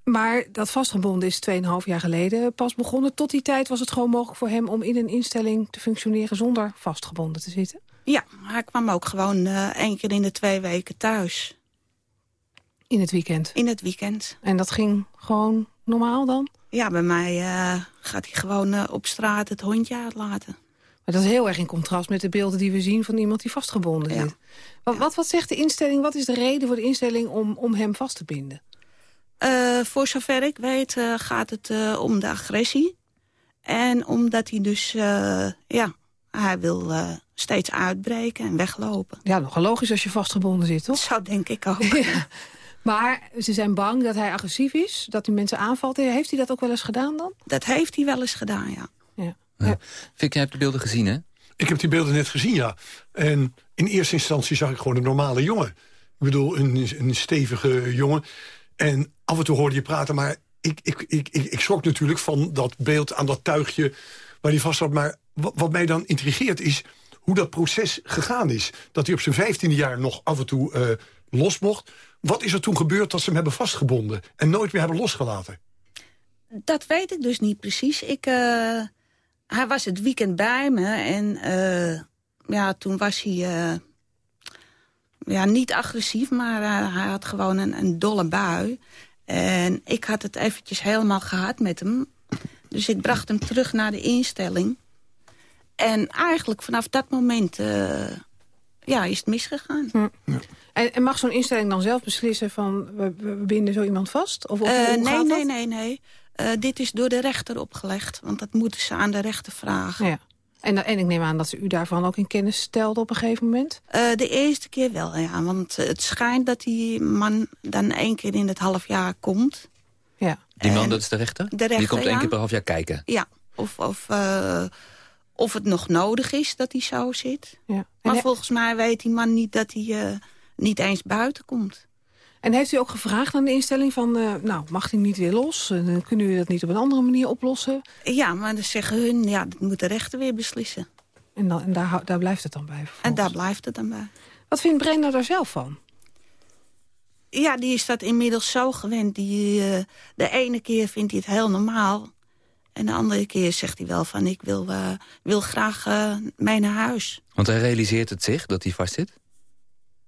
maar dat vastgebonden is 2,5 jaar geleden pas begonnen. Tot die tijd was het gewoon mogelijk voor hem om in een instelling te functioneren zonder vastgebonden te zitten? Ja, hij kwam ook gewoon uh, één keer in de twee weken thuis. In het weekend? In het weekend. En dat ging gewoon normaal dan? Ja, bij mij uh, gaat hij gewoon uh, op straat het hondje uitlaten. Maar dat is heel erg in contrast met de beelden die we zien van iemand die vastgebonden ja. zit. Wat, wat, wat, zegt de instelling, wat is de reden voor de instelling om, om hem vast te binden? Uh, voor zover ik weet gaat het om de agressie. En omdat hij dus, ja, hij wil steeds uitbreken en weglopen. Ja, nogal logisch als je vastgebonden zit, toch? [LAUGHS] Zo denk ik ook. ja. Maar ze zijn bang dat hij agressief is, dat hij mensen aanvalt. Heeft hij dat ook wel eens gedaan dan? Dat heeft hij wel eens gedaan, ja. Ja. ja. Fik, jij hebt de beelden gezien, hè? Ik heb die beelden net gezien, ja. En in eerste instantie zag ik gewoon een normale jongen. Ik bedoel, een, een stevige jongen. En af en toe hoorde je praten, maar ik, ik, ik, ik, ik schrok natuurlijk van dat beeld aan dat tuigje waar hij vast zat. Maar wat, wat mij dan intrigeert is hoe dat proces gegaan is. Dat hij op zijn vijftiende jaar nog af en toe uh, los mocht. Wat is er toen gebeurd dat ze hem hebben vastgebonden... en nooit meer hebben losgelaten? Dat weet ik dus niet precies. Ik, uh, hij was het weekend bij me en uh, ja, toen was hij... Uh, ja, niet agressief, maar hij had gewoon een, een dolle bui. En ik had het eventjes helemaal gehad met hem. Dus ik bracht hem terug naar de instelling. En eigenlijk vanaf dat moment ja, is het misgegaan. Hm. Ja. En, en, mag zo'n instelling dan zelf beslissen van we, we binden zo iemand vast? Of, of uh, nee, nee, nee, nee, uh, dit is door de rechter opgelegd. Want dat moeten ze aan de rechter vragen. Ja. En, en ik neem aan dat ze u daarvan ook in kennis stelde op een gegeven moment? Uh, de eerste keer wel, ja. Want het schijnt dat die man dan één keer in het half jaar komt. Ja. Die man, dat is de rechter? De rechter, Die komt één ja. keer per half jaar kijken? Ja. Of, of, of het nog nodig is dat hij zo zit. Ja. Maar volgens mij weet die man niet dat hij niet eens buiten komt. En heeft u ook gevraagd aan de instelling van... Uh, nou, mag hij niet weer los? Uh, kunnen u dat niet op een andere manier oplossen? Ja, maar dan zeggen hun... ja, dat moet de rechter weer beslissen. En, dan, en daar, daar blijft het dan bij? Vervolgens. En daar blijft het dan bij. Wat vindt Brenda daar zelf van? Ja, die is dat inmiddels zo gewend. Die, uh, de ene keer vindt hij het heel normaal. En de andere keer zegt hij wel van... ik wil, wil graag mee naar huis. Want hij realiseert het zich dat hij vastzit?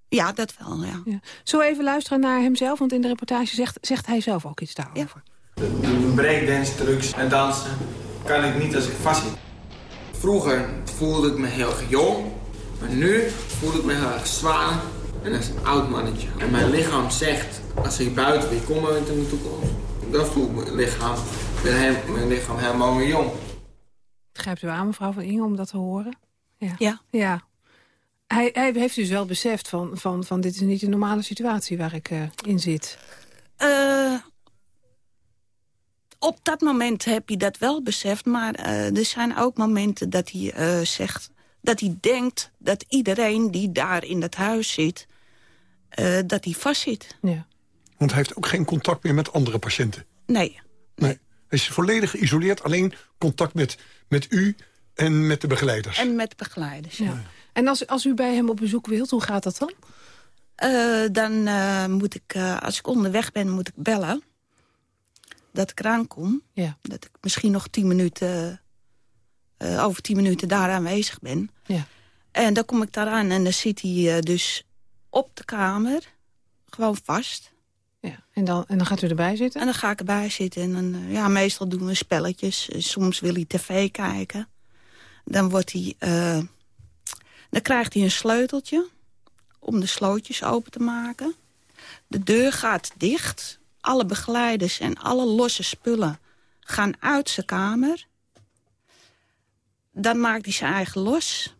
Ja, dat wel, ja. we even luisteren naar hemzelf? Want in de reportage zegt, zegt hij zelf ook iets daarover. Ja. Breakdance, trucs en dansen kan ik niet als ik vastzit. Vroeger, voelde ik me heel jong. Maar nu voel ik me heel erg zwaar en als een oud mannetje. En mijn lichaam zegt, als ik buiten weer kom in de toekomst... dan voelt mijn lichaam, mijn lichaam helemaal weer jong. Grijpt u aan, mevrouw van Inge, om dat te horen? Ja. Ja. ja. Hij, hij heeft dus wel beseft van, van, van dit is niet de normale situatie waar ik uh, in zit. Uh, op dat moment heb hij dat wel beseft. Maar uh, er zijn ook momenten dat hij zegt... dat hij denkt dat iedereen die daar in dat huis zit... dat hij vastzit. Ja. Want hij heeft ook geen contact meer met andere patiënten? Nee. Nee. Hij is volledig geïsoleerd. Alleen contact met, met u en met de begeleiders. En met de begeleiders, ja. En als, als u bij hem op bezoek wilt, hoe gaat dat dan? Uh, dan uh, moet ik, uh, als ik onderweg ben, moet ik bellen. Dat ik eraan kom. Ja. Dat ik misschien nog tien minuten, over tien minuten daar aanwezig ben. Ja. En dan kom ik daar aan en dan zit hij dus op de kamer. Gewoon vast. Ja. En, dan, en dan gaat u erbij zitten? En dan ga ik erbij zitten. En dan, ja, meestal doen we spelletjes. Soms wil hij tv kijken. Dan wordt hij... Dan krijgt hij een sleuteltje om de slootjes open te maken. De deur gaat dicht. Alle begeleiders en alle losse spullen gaan uit zijn kamer. Dan maakt hij zijn eigen los.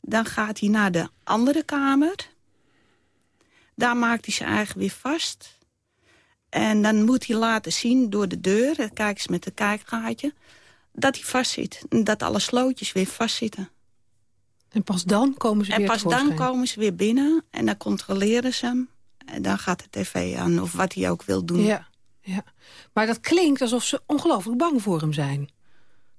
Dan gaat hij naar de andere kamer. Daar maakt hij zijn eigen weer vast. En dan moet hij laten zien door de deur, kijk eens met het kijkgaatje... dat hij vastzit. Dat alle slootjes weer vastzitten. En pas dan komen ze en weer En pas dan komen ze weer binnen en dan controleren ze hem. En dan gaat de tv aan of wat hij ook wil doen. Ja, ja. Maar dat klinkt alsof ze ongelooflijk bang voor hem zijn.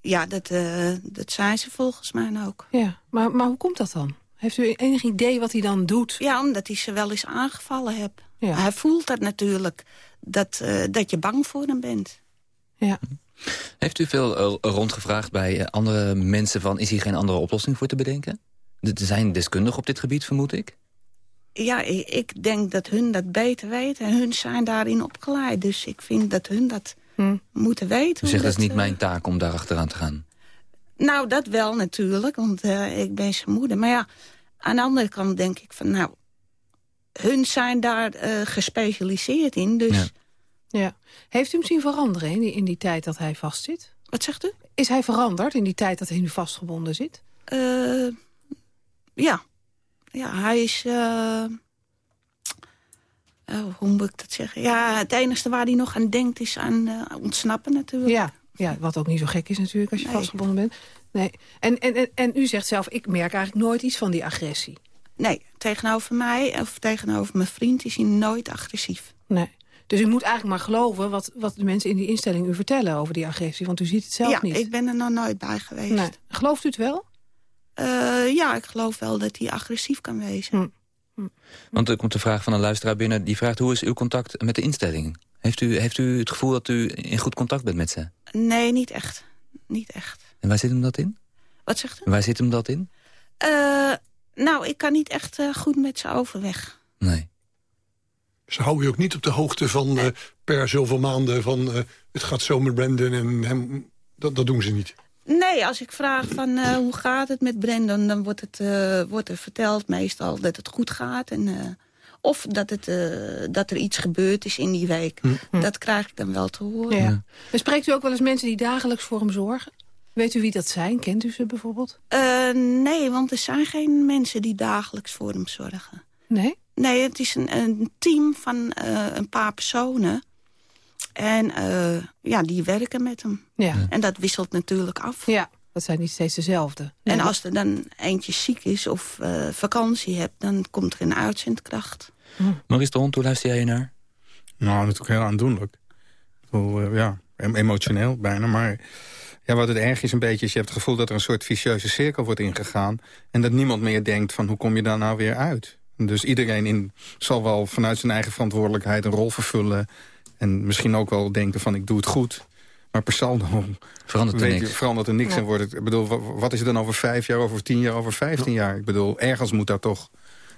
Ja, dat, uh, dat zijn ze volgens mij ook. Ja, maar, maar hoe komt dat dan? Heeft u enig idee wat hij dan doet? Ja, omdat hij ze wel eens aangevallen heeft. Ja. Hij voelt dat natuurlijk, dat, uh, dat je bang voor hem bent. Ja. Heeft u veel uh, rondgevraagd bij andere mensen van... is hier geen andere oplossing voor te bedenken? Er zijn deskundigen op dit gebied, vermoed ik? Ja, ik denk dat hun dat beter weten. En hun zijn daarin opgeleid. Dus ik vind dat hun dat hm. moeten weten. U zegt, dat is niet mijn taak om daar achteraan te gaan. Nou, dat wel natuurlijk, want uh, ik ben zijn moeder. Maar ja, aan de andere kant denk ik van... nou, hun zijn daar uh, gespecialiseerd in, dus... Ja. ja. Heeft u hem zien veranderen in die, in die tijd dat hij vastzit? Wat zegt u? Is hij veranderd in die tijd dat hij nu vastgebonden zit? Uh, ja. Ja, hij is... Uh... Oh, hoe moet ik dat zeggen? Ja, het enige waar hij nog aan denkt is aan uh, ontsnappen natuurlijk. Ja, ja, wat ook niet zo gek is natuurlijk als je nee. vastgebonden bent. Nee. En, en, en, en u zegt zelf, ik merk eigenlijk nooit iets van die agressie. Nee, tegenover mij of tegenover mijn vriend is hij nooit agressief. Nee. Dus u moet eigenlijk maar geloven wat, wat de mensen in die instelling u vertellen over die agressie. Want u ziet het zelf ja, niet. Ja, ik ben er nog nooit bij geweest. Nee. Gelooft u het wel? Uh, ja, ik geloof wel dat hij agressief kan wezen. Hm. Hm. Want er komt een vraag van een luisteraar binnen. Die vraagt, hoe is uw contact met de instelling? Heeft u, heeft u het gevoel dat u in goed contact bent met ze? Nee, niet echt. Niet echt. En waar zit hem dat in? Wat zegt u? Waar zit hem dat in? Uh, nou, ik kan niet echt uh, goed met ze overweg. Nee. Ze houden je ook niet op de hoogte van nee. uh, per zoveel maanden... van uh, het gaat zo met Brandon en hem... Dat, dat doen ze niet. Nee, als ik vraag van uh, hoe gaat het met Brandon... dan wordt, het, uh, wordt er verteld meestal dat het goed gaat. En, uh, of dat, het, dat er iets gebeurd is in die week. Hm. Dat krijg ik dan wel te horen. Ja. Spreekt u ook wel eens mensen die dagelijks voor hem zorgen? Weet u wie dat zijn? Kent u ze bijvoorbeeld? nee, want er zijn geen mensen die dagelijks voor hem zorgen. Nee? Nee, het is een, een team van een paar personen... En uh, ja, die werken met hem. Ja. En dat wisselt natuurlijk af. Ja, dat zijn niet steeds dezelfde. Nee, en als er dan eentje ziek is of uh, vakantie hebt... dan komt er een uitzendkracht. Hm. Maurice de Hond, hoe luister jij naar? Nou, natuurlijk heel aandoenlijk. Uh, ja, emotioneel bijna, maar... Ja, wat het erg is een beetje, is je hebt het gevoel dat er een soort vicieuze cirkel wordt ingegaan. En dat niemand meer denkt van hoe kom je daar nou weer uit? Dus iedereen in, zal wel vanuit zijn eigen verantwoordelijkheid een rol vervullen. En misschien ook wel denken van ik doe het goed. Maar per saldo verandert er niks. Je, verandert er niks Ja. en wordt het, ik bedoel, wat is het dan over vijf jaar, over tien jaar, over vijftien jaar? Ik bedoel, ergens moet dat toch...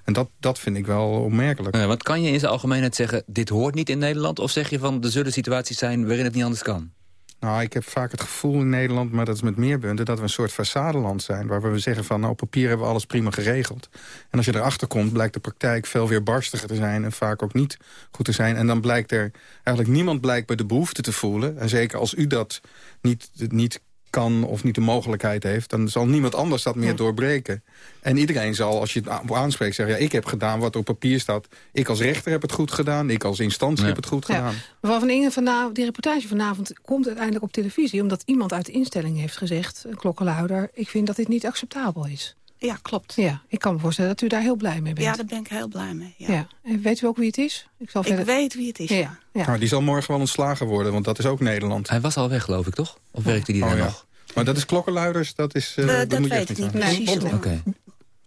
En dat, dat vind ik wel opmerkelijk. Ja, want kan je in zijn algemeenheid zeggen... dit hoort niet in Nederland? Of zeg je van, er zullen situaties zijn waarin het niet anders kan? Nou, ik heb vaak het gevoel in Nederland, maar dat is met meer punten... dat we een soort façadeland zijn, waar we zeggen van... nou, op papier hebben we alles prima geregeld. En als je erachter komt, blijkt de praktijk veel weer barstiger te zijn... en vaak ook niet goed te zijn. En dan blijkt er eigenlijk niemand blijkt bij de behoefte te voelen. En zeker als u dat niet, niet kan of niet de mogelijkheid heeft... dan zal niemand anders dat meer doorbreken. En iedereen zal, als je het aanspreekt, zeggen... ja, ik heb gedaan wat op papier staat. Ik als rechter heb het goed gedaan. Ik als instantie heb het goed gedaan. Mevrouw van Ingen, vanavond, die reportage vanavond komt uiteindelijk op televisie... omdat iemand uit de instelling heeft gezegd, een klokkenluider... ik vind dat dit niet acceptabel is. Ja, klopt. Ja, ik kan me voorstellen dat u daar heel blij mee bent. Ja, daar ben ik heel blij mee. Ja. En weet u ook wie het is? Ik, zal ik weet wie het is, ja. ja. Nou, die zal morgen wel ontslagen worden, want dat is ook Nederland. Hij was al weg, geloof ik, toch? Of werkte die daar oh, nog? Maar dat is klokkenluiders, dat is... Uh, dat, dat weet ik niet precies. Okay.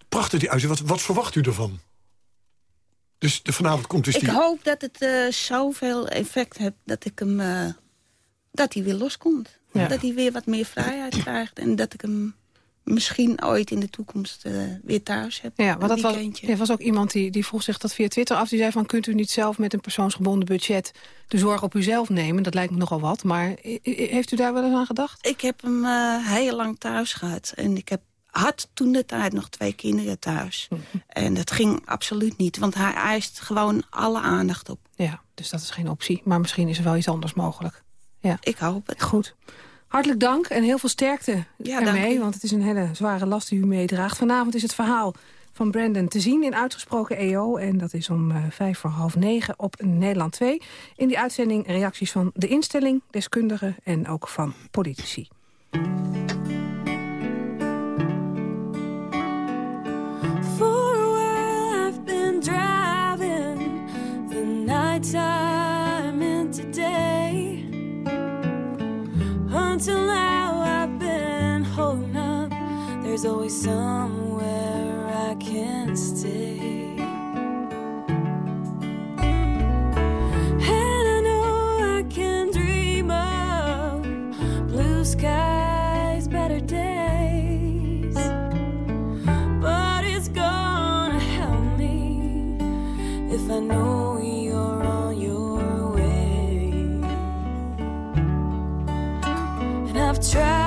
Prachtig die uitzending. Wat, wat verwacht u ervan? Dus de, vanavond komt dus ik die... Ik hoop dat het uh, zoveel effect heeft dat ik hem... Uh, dat hij weer loskomt. Ja. Dat hij weer wat meer vrijheid krijgt. En dat ik hem misschien ooit in de toekomst uh, weer thuis heb. Ja, want dat was, er was ook iemand die, die vroeg zich dat via Twitter af. Die zei van, kunt u niet zelf met een persoonsgebonden budget... de zorg op uzelf nemen? Dat lijkt me nogal wat. Maar heeft u daar wel eens aan gedacht? Ik heb hem uh, heel lang thuis gehad. En ik heb, had toen de tijd nog twee kinderen thuis. Mhm. En dat ging absoluut niet. Want hij eist gewoon alle aandacht op. Ja, dus dat is geen optie. Maar misschien is er wel iets anders mogelijk. Ja. Ik hoop het. Goed. Hartelijk dank en heel veel sterkte ja, ermee. Want het is een hele zware last die u meedraagt. Vanavond is het verhaal van Brandon te zien in Uitgesproken EO. En dat is om uh, vijf voor half negen op Nederland 2. In die uitzending reacties van de instelling, deskundigen en ook van politici. There's always somewhere I can stay. And I know I can dream of blue skies, better days. But it's gonna help me if I know you're on your way. And I've tried,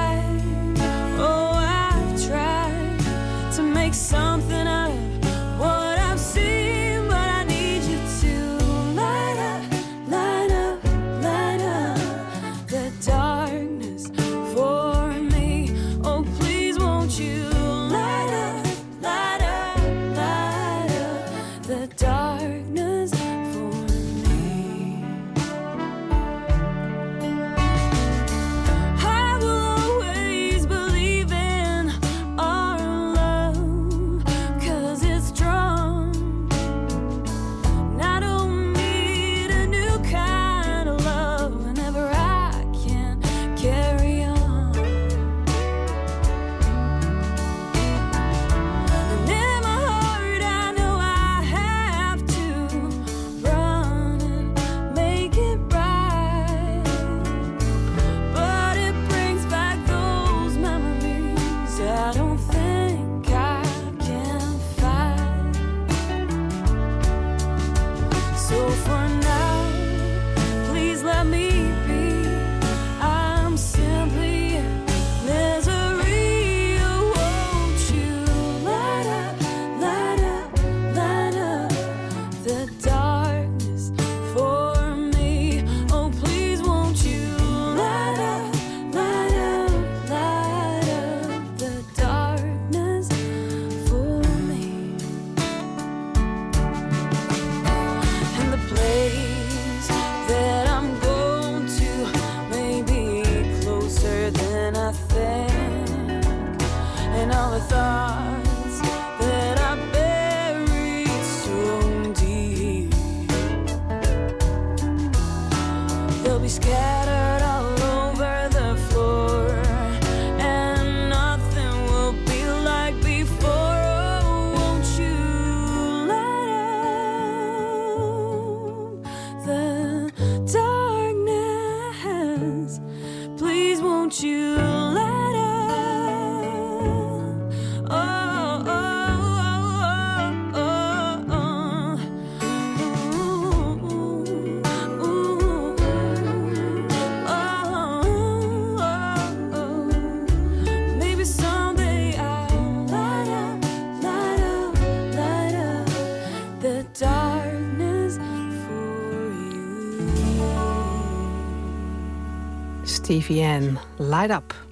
TVN. Light up.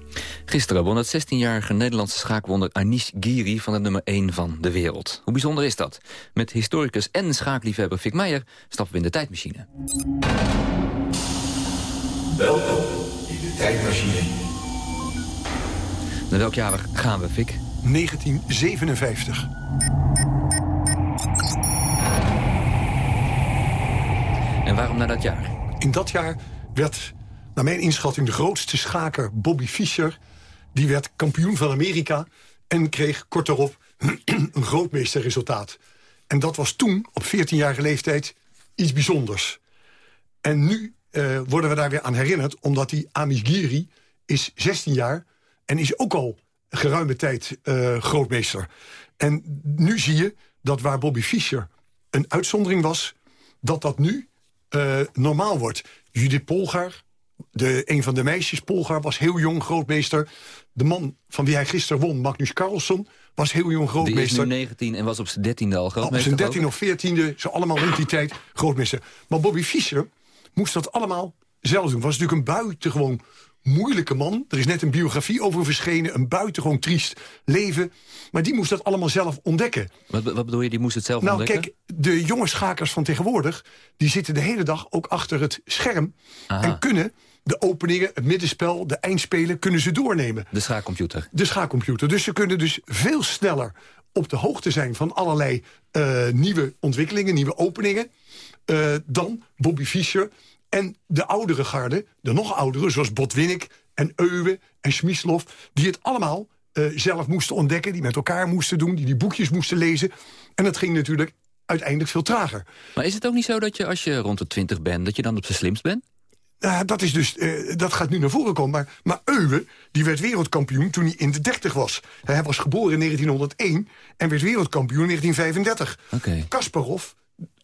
Gisteren won het 16-jarige Nederlandse schaakwonder Anish Giri van de nummer 1 van de wereld. Hoe bijzonder is dat? Met historicus en schaakliefhebber Fik Meijer stappen we in de tijdmachine. Welkom in de tijdmachine. Naar welk jaar gaan we, Fik? 1957. En waarom naar dat jaar? In dat jaar werd, naar mijn inschatting, de grootste schaker Bobby Fischer... die werd kampioen van Amerika en kreeg kort daarop [CLEARS THROAT] een grootmeesterresultaat. En dat was toen, op 14-jarige leeftijd, iets bijzonders. En nu uh, worden we daar weer aan herinnerd... omdat die Amish Giri is 16 jaar en is ook al geruime tijd uh, grootmeester. En nu zie je dat waar Bobby Fischer een uitzondering was... dat dat nu uh, normaal wordt. Judith Polgar, de, een van de meisjes, Polgar, was heel jong grootmeester. De man van wie hij gisteren won, Magnus Carlsen, was heel jong grootmeester. Die is nu 19 en was op zijn 13e al grootmeester. Op zijn 13 of 14e, ze allemaal rond die tijd grootmeester. Maar Bobby Fischer moest dat allemaal zelf doen. Was natuurlijk een buitengewoon moeilijke man. Er is net een biografie over verschenen. Een buitengewoon triest leven. Maar die moest dat allemaal zelf ontdekken. Wat, wat bedoel je, die moest het zelf nou, ontdekken? Nou kijk, de jonge schakers van tegenwoordig... die zitten de hele dag ook achter het scherm... en kunnen de openingen, het middenspel, de eindspelen... kunnen ze doornemen. De schaakcomputer. De schaakcomputer. Dus ze kunnen dus veel sneller op de hoogte zijn... van allerlei uh, nieuwe ontwikkelingen, nieuwe openingen... Uh, dan Bobby Fischer en de oudere garde, de nog oudere, zoals Botwinnik en Euwe en Smieslov... die het allemaal uh, zelf moesten ontdekken, die met elkaar moesten doen... die die boekjes moesten lezen. En dat ging natuurlijk uiteindelijk veel trager. Maar is het ook niet zo dat je als je rond de twintig bent... dat je dan op zijn slimst bent? Uh, dat, is dus, uh, dat gaat nu naar voren komen. Maar, maar Euwe die werd wereldkampioen toen hij in de 30 was. Hij was geboren in 1901 en werd wereldkampioen in 1935. Okay. Kasparov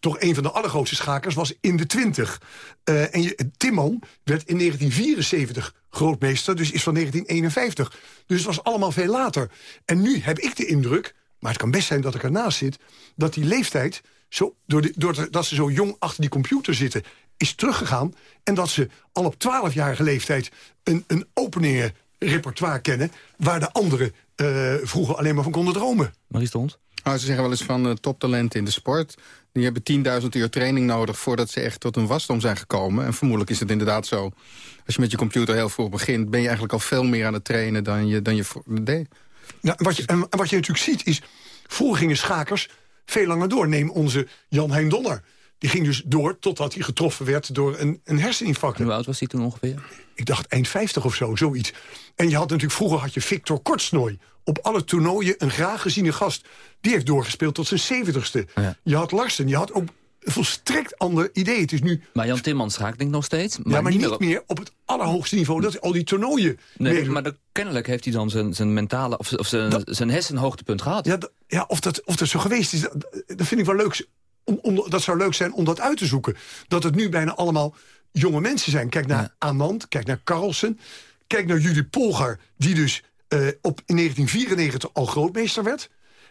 toch een van de allergrootste schakers, was in de 20. Uh, en Timman werd in 1974 grootmeester, dus is van 1951. Dus het was allemaal veel later. En nu heb ik de indruk, maar het kan best zijn dat ik ernaast zit... dat die leeftijd, zo, door de, door dat ze zo jong achter die computer zitten... is teruggegaan en dat ze al op 12-jarige leeftijd... een, een openingenrepertoire kennen... waar de anderen uh, vroeger alleen maar van konden dromen. Marie Stond? Nou, ze zeggen wel eens van uh, toptalenten in de sport. Die hebben 10.000 uur training nodig voordat ze echt tot een wasdom zijn gekomen. En vermoedelijk is het inderdaad zo. Als je met je computer heel vroeg begint... ben je eigenlijk al veel meer aan het trainen dan je, dan je deed. Ja, wat je, en wat je natuurlijk ziet is... vroeger gingen schakers veel langer door. Neem onze Jan Hein Donner. Die ging dus door totdat hij getroffen werd door een, een herseninfarct. Hoe oud was hij toen ongeveer? Ik dacht eind 50 of zo, zoiets. En je had natuurlijk vroeger had je Victor Kortsnooi. Op alle toernooien een graag geziene gast. Die heeft doorgespeeld tot zijn zeventigste. Ja. Je had Larsen, je had ook een volstrekt ander idee. Het is nu... Maar Jan Timmans schaakt denk ik nog steeds. Maar ja, maar niet, meer, op... het allerhoogste niveau. Dat al die toernooien... Nee, maar de, kennelijk heeft hij dan zijn, zijn mentale... of, of zijn, dat, zijn hersenhoogtepunt gehad. Ja, ja of, dat, of dat zo geweest is, dat, dat vind ik wel leuk. Om, om, dat zou leuk zijn om dat uit te zoeken. Dat het nu bijna allemaal jonge mensen zijn. Kijk naar ja. Anand, kijk naar Carlsen. Kijk naar Judith Polgar, die dus uh, op, in 1994 al grootmeester werd.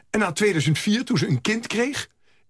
En na 2004, toen ze een kind kreeg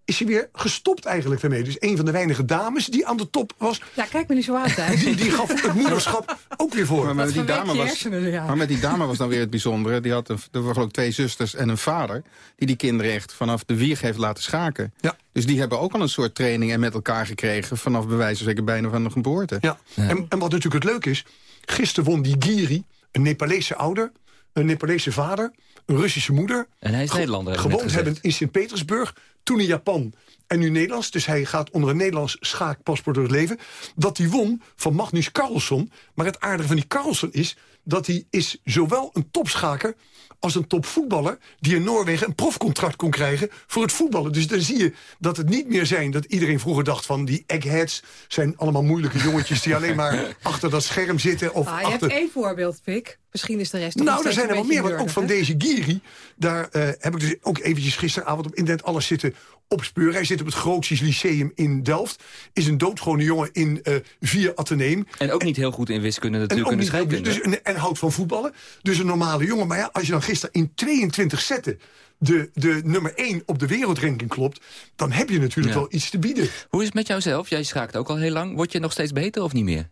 is ze weer gestopt eigenlijk daarmee. Dus een van de weinige dames die aan de top was... Ja, kijk me niet zo aan, [LAUGHS] die, die gaf het moederschap ook weer voor. Maar met, die dame was, ja. maar met die dame was dan weer het bijzondere. Die had een, er waren ook twee zusters en een vader... die die kinderen echt vanaf de wieg heeft laten schaken. Ja. Dus die hebben ook al een soort training en met elkaar gekregen... vanaf bij wijze van zeker bijna van de geboorte. Ja. ja. En, en wat natuurlijk het leuke is... gisteren won die Giri, een Nepalese ouder... een Nepalese vader, een Russische moeder... En hij is Nederlander. Gewoond hebben in Sint-Petersburg, toen in Japan en nu Nederlands. Dus hij gaat onder een Nederlands schaakpaspoort door het leven. Dat hij won van Magnus Carlsen. Maar het aardige van die Carlsen is dat hij is zowel een topschaker als een topvoetballer... die in Noorwegen een profcontract kon krijgen voor het voetballen. Dus dan zie je dat het niet meer zijn dat iedereen vroeger dacht... van die eggheads zijn allemaal moeilijke jongetjes... die alleen maar [LAUGHS] achter dat scherm zitten. Of ah, je achter... hebt één voorbeeld, Pik. Misschien is de rest Nou, er zijn er wel meer, want want ook van deze Giri... daar uh, heb ik dus ook eventjes gisteravond op internet alles zitten opspeuren. Hij zit op het Grootjes Lyceum in Delft. Is een doodgewone jongen in uh, vier Atheneum. En ook niet heel goed in wiskunde natuurlijk. En, scheikunde. Dus, en, en houdt van voetballen. Dus een normale jongen. Maar ja, als je dan gisteren in 22 zetten de, de nummer 1 op de wereldranking klopt... dan heb je natuurlijk wel iets te bieden. Hoe is het met jouzelf? Jij schaakt ook al heel lang. Word je nog steeds beter of niet meer?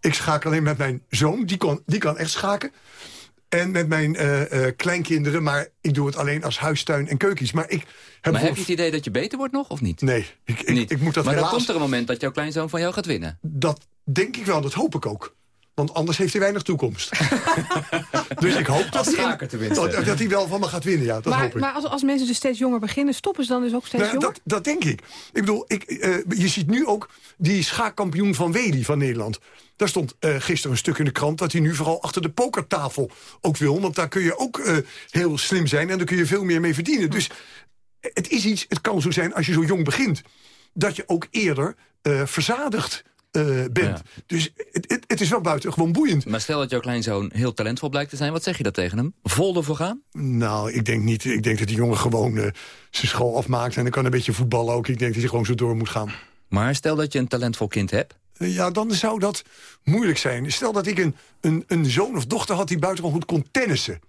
Ik schaak alleen met mijn zoon. Die kan, die kan echt schaken. En met mijn uh, uh, kleinkinderen, maar ik doe het alleen als huistuin en keukens. Maar, ik heb, maar heb je het idee dat je beter wordt nog, of niet? Nee, ik, ik, ik moet dat Maar helaas... dan komt er een moment dat jouw kleinzoon van jou gaat winnen. Dat denk ik wel, dat hoop ik ook. Want anders heeft hij weinig toekomst. [LAUGHS] dus ik hoop dat hij, dat, dat hij wel van me gaat winnen. Ja, dat maar, hoop ik. maar als, als mensen dus steeds jonger beginnen... stoppen ze dan dus ook steeds nou, jonger? Dat, dat denk ik. Ik bedoel, ik, uh, je ziet nu ook die schaakkampioen van Weli van Nederland. Daar stond uh, gisteren een stuk in de krant... dat hij nu vooral achter de pokertafel ook wil. Want daar kun je ook uh, heel slim zijn... en daar kun je veel meer mee verdienen. Dus het is iets, het kan zo zijn als je zo jong begint... dat je ook eerder verzadigt uh, bent. Dus het, is wel buitengewoon boeiend. Maar stel dat jouw kleinzoon heel talentvol blijkt te zijn... wat zeg je dat tegen hem? Vol ervoor gaan? Nou, ik denk niet. Ik denk dat die jongen gewoon uh, zijn school afmaakt... en dan kan een beetje voetballen ook. Ik denk dat hij gewoon zo door moet gaan. Maar stel dat je een talentvol kind hebt... Uh, ja, dan zou dat moeilijk zijn. Stel dat ik een, een, een zoon of dochter had die buitengewoon goed kon tennissen.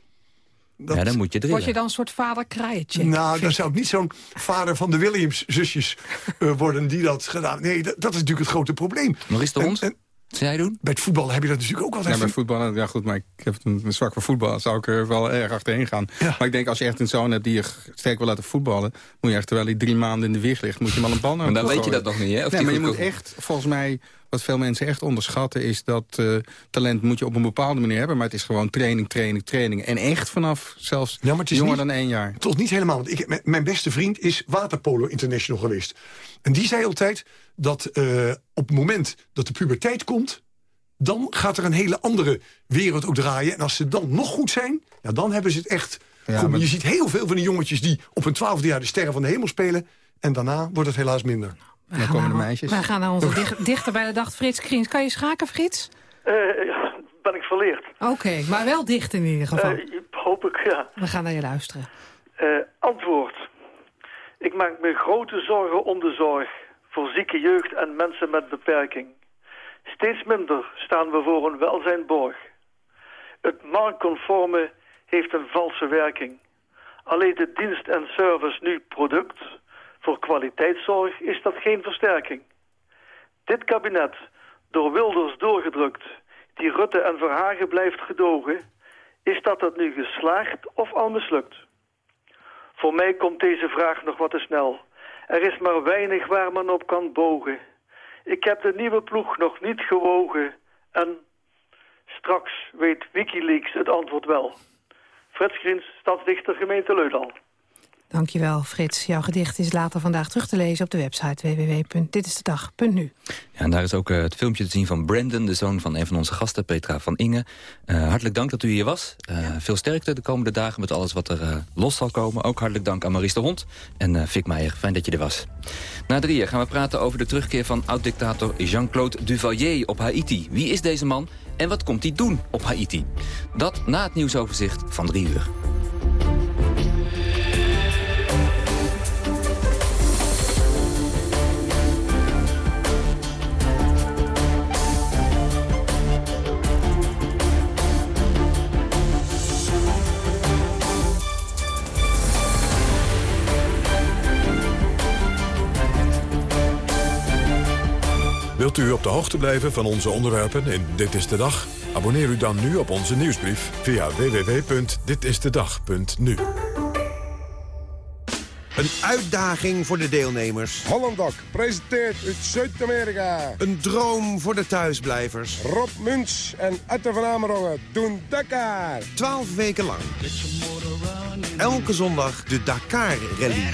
Dat... Ja, dan moet je drillen. Word je dan een soort vader kraaietje? Nou, dan zou ik niet zo'n vader van de Williams-zusjes uh, worden die dat gedaan. Nee, dat, dat, is natuurlijk het grote probleem. Maurice de Hond, zou jij doen? Bij het voetbal heb je dat natuurlijk ook altijd. Ja, bij voetbal, ja goed, maar ik heb een, een zwak voor voetbal. zou ik er wel erg achterheen gaan. Ja. Maar ik denk, als je echt een zoon hebt die je sterk wil laten voetballen... moet je echt, terwijl hij drie maanden in de wieg ligt... moet je hem al een bal naar Maar dan weet je dat nog niet, hè? Of nee, maar je moet echt, volgens mij... Wat veel mensen echt onderschatten is dat uh, talent moet je op een bepaalde manier hebben. Maar het is gewoon training, training, training. En echt vanaf zelfs ja, maar het is jonger niet, dan één jaar. Tot niet helemaal. Want ik, mijn beste vriend is waterpolo international geweest. En die zei altijd dat uh, op het moment dat de puberteit komt dan gaat er een hele andere wereld ook draaien. En als ze dan nog goed zijn, ja, dan hebben ze het echt ja. Maar je ziet heel veel van die jongetjes die op hun twaalfde jaar de sterren van de hemel spelen. En daarna wordt het helaas minder. Dan komen de meisjes. Wij gaan naar onze [LAUGHS] dichter, dichter bij de dag, Frits Kriens. Kan je schaken, Frits? Uh, ja, ben ik verleerd. Oké, okay, maar wel dicht in ieder geval. Uh, hoop ik, ja. We gaan naar je luisteren. Uh, antwoord. Ik maak me grote zorgen om de zorg voor zieke jeugd en mensen met beperking. Steeds minder staan we voor een welzijnborg. Het marktconforme heeft een valse werking. Alleen de dienst en service nu product. Voor kwaliteitszorg is dat geen versterking. Dit kabinet, door Wilders doorgedrukt, die Rutte en Verhagen blijft gedogen, is dat het nu geslaagd of al mislukt? Voor mij komt deze vraag nog wat te snel. Er is maar weinig waar men op kan bogen. Ik heb de nieuwe ploeg nog niet gewogen. En straks weet Wikileaks het antwoord wel. Frits Griens, stadsdichter gemeente Leudal. Dankjewel, Frits. Jouw gedicht is later vandaag terug te lezen op de website www.ditistedag.nu. Ja, en daar is ook uh, het filmpje te zien van Brandon, de zoon van een van onze gasten, Petra van Inge. Uh, hartelijk dank dat u hier was. Uh, ja. Veel sterkte de komende dagen met alles wat er los zal komen. Ook hartelijk dank aan Maurice de Hond en Fik Meijer. Fijn dat je er was. Na drieën gaan we praten over de terugkeer van oud-dictator Jean-Claude Duvalier op Haiti. Wie is deze man en wat komt hij doen op Haiti? Dat na het nieuwsoverzicht van drie uur. Wilt u op de hoogte blijven van onze onderwerpen in Dit is de Dag? Abonneer u dan nu op onze nieuwsbrief via www.ditistedag.nu. Een uitdaging voor de deelnemers. Hollandok presenteert uit Zuid-Amerika. Een droom voor de thuisblijvers. Rob Muns en Atte van Amerongen doen Dakar. Twaalf weken lang. Elke zondag de Dakar Rally.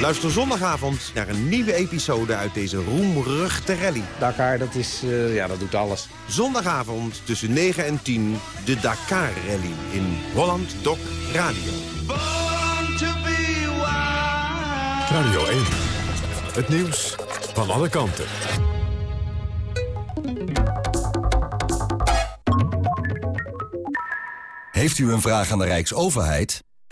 Luister zondagavond naar een nieuwe episode uit deze roemruchte rally. Dakar, dat, is, uh, ja, dat doet alles. Zondagavond tussen 9 en 10, de Dakar Rally in Holland Doc Radio. Radio 1. Het nieuws van alle kanten. Heeft u een vraag aan de Rijksoverheid?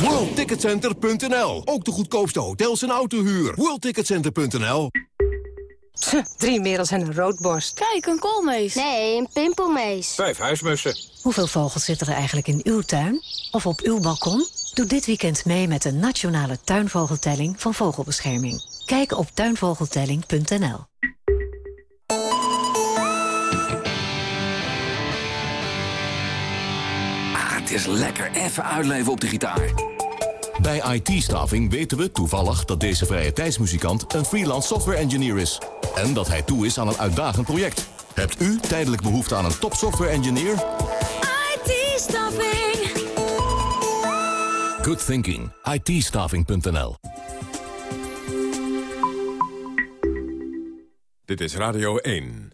WorldTicketCenter.nl. Ook de goedkoopste hotels en autohuur. WorldTicketCenter.nl. Drie merels en een roodborst. Kijk, een koolmees. Nee, een pimpelmees. Vijf huismussen. Hoeveel vogels zitten er eigenlijk in uw tuin? Of op uw balkon? Doe dit weekend mee met de nationale tuinvogeltelling van Vogelbescherming. Kijk op tuinvogeltelling.nl. is lekker even uitleven op de gitaar. Bij IT-staffing weten we toevallig dat deze vrije tijdsmuzikant een freelance software engineer is. En dat hij toe is aan een uitdagend project. Hebt u tijdelijk behoefte aan een top software engineer? IT-staffing. Good thinking. it Dit is Radio 1.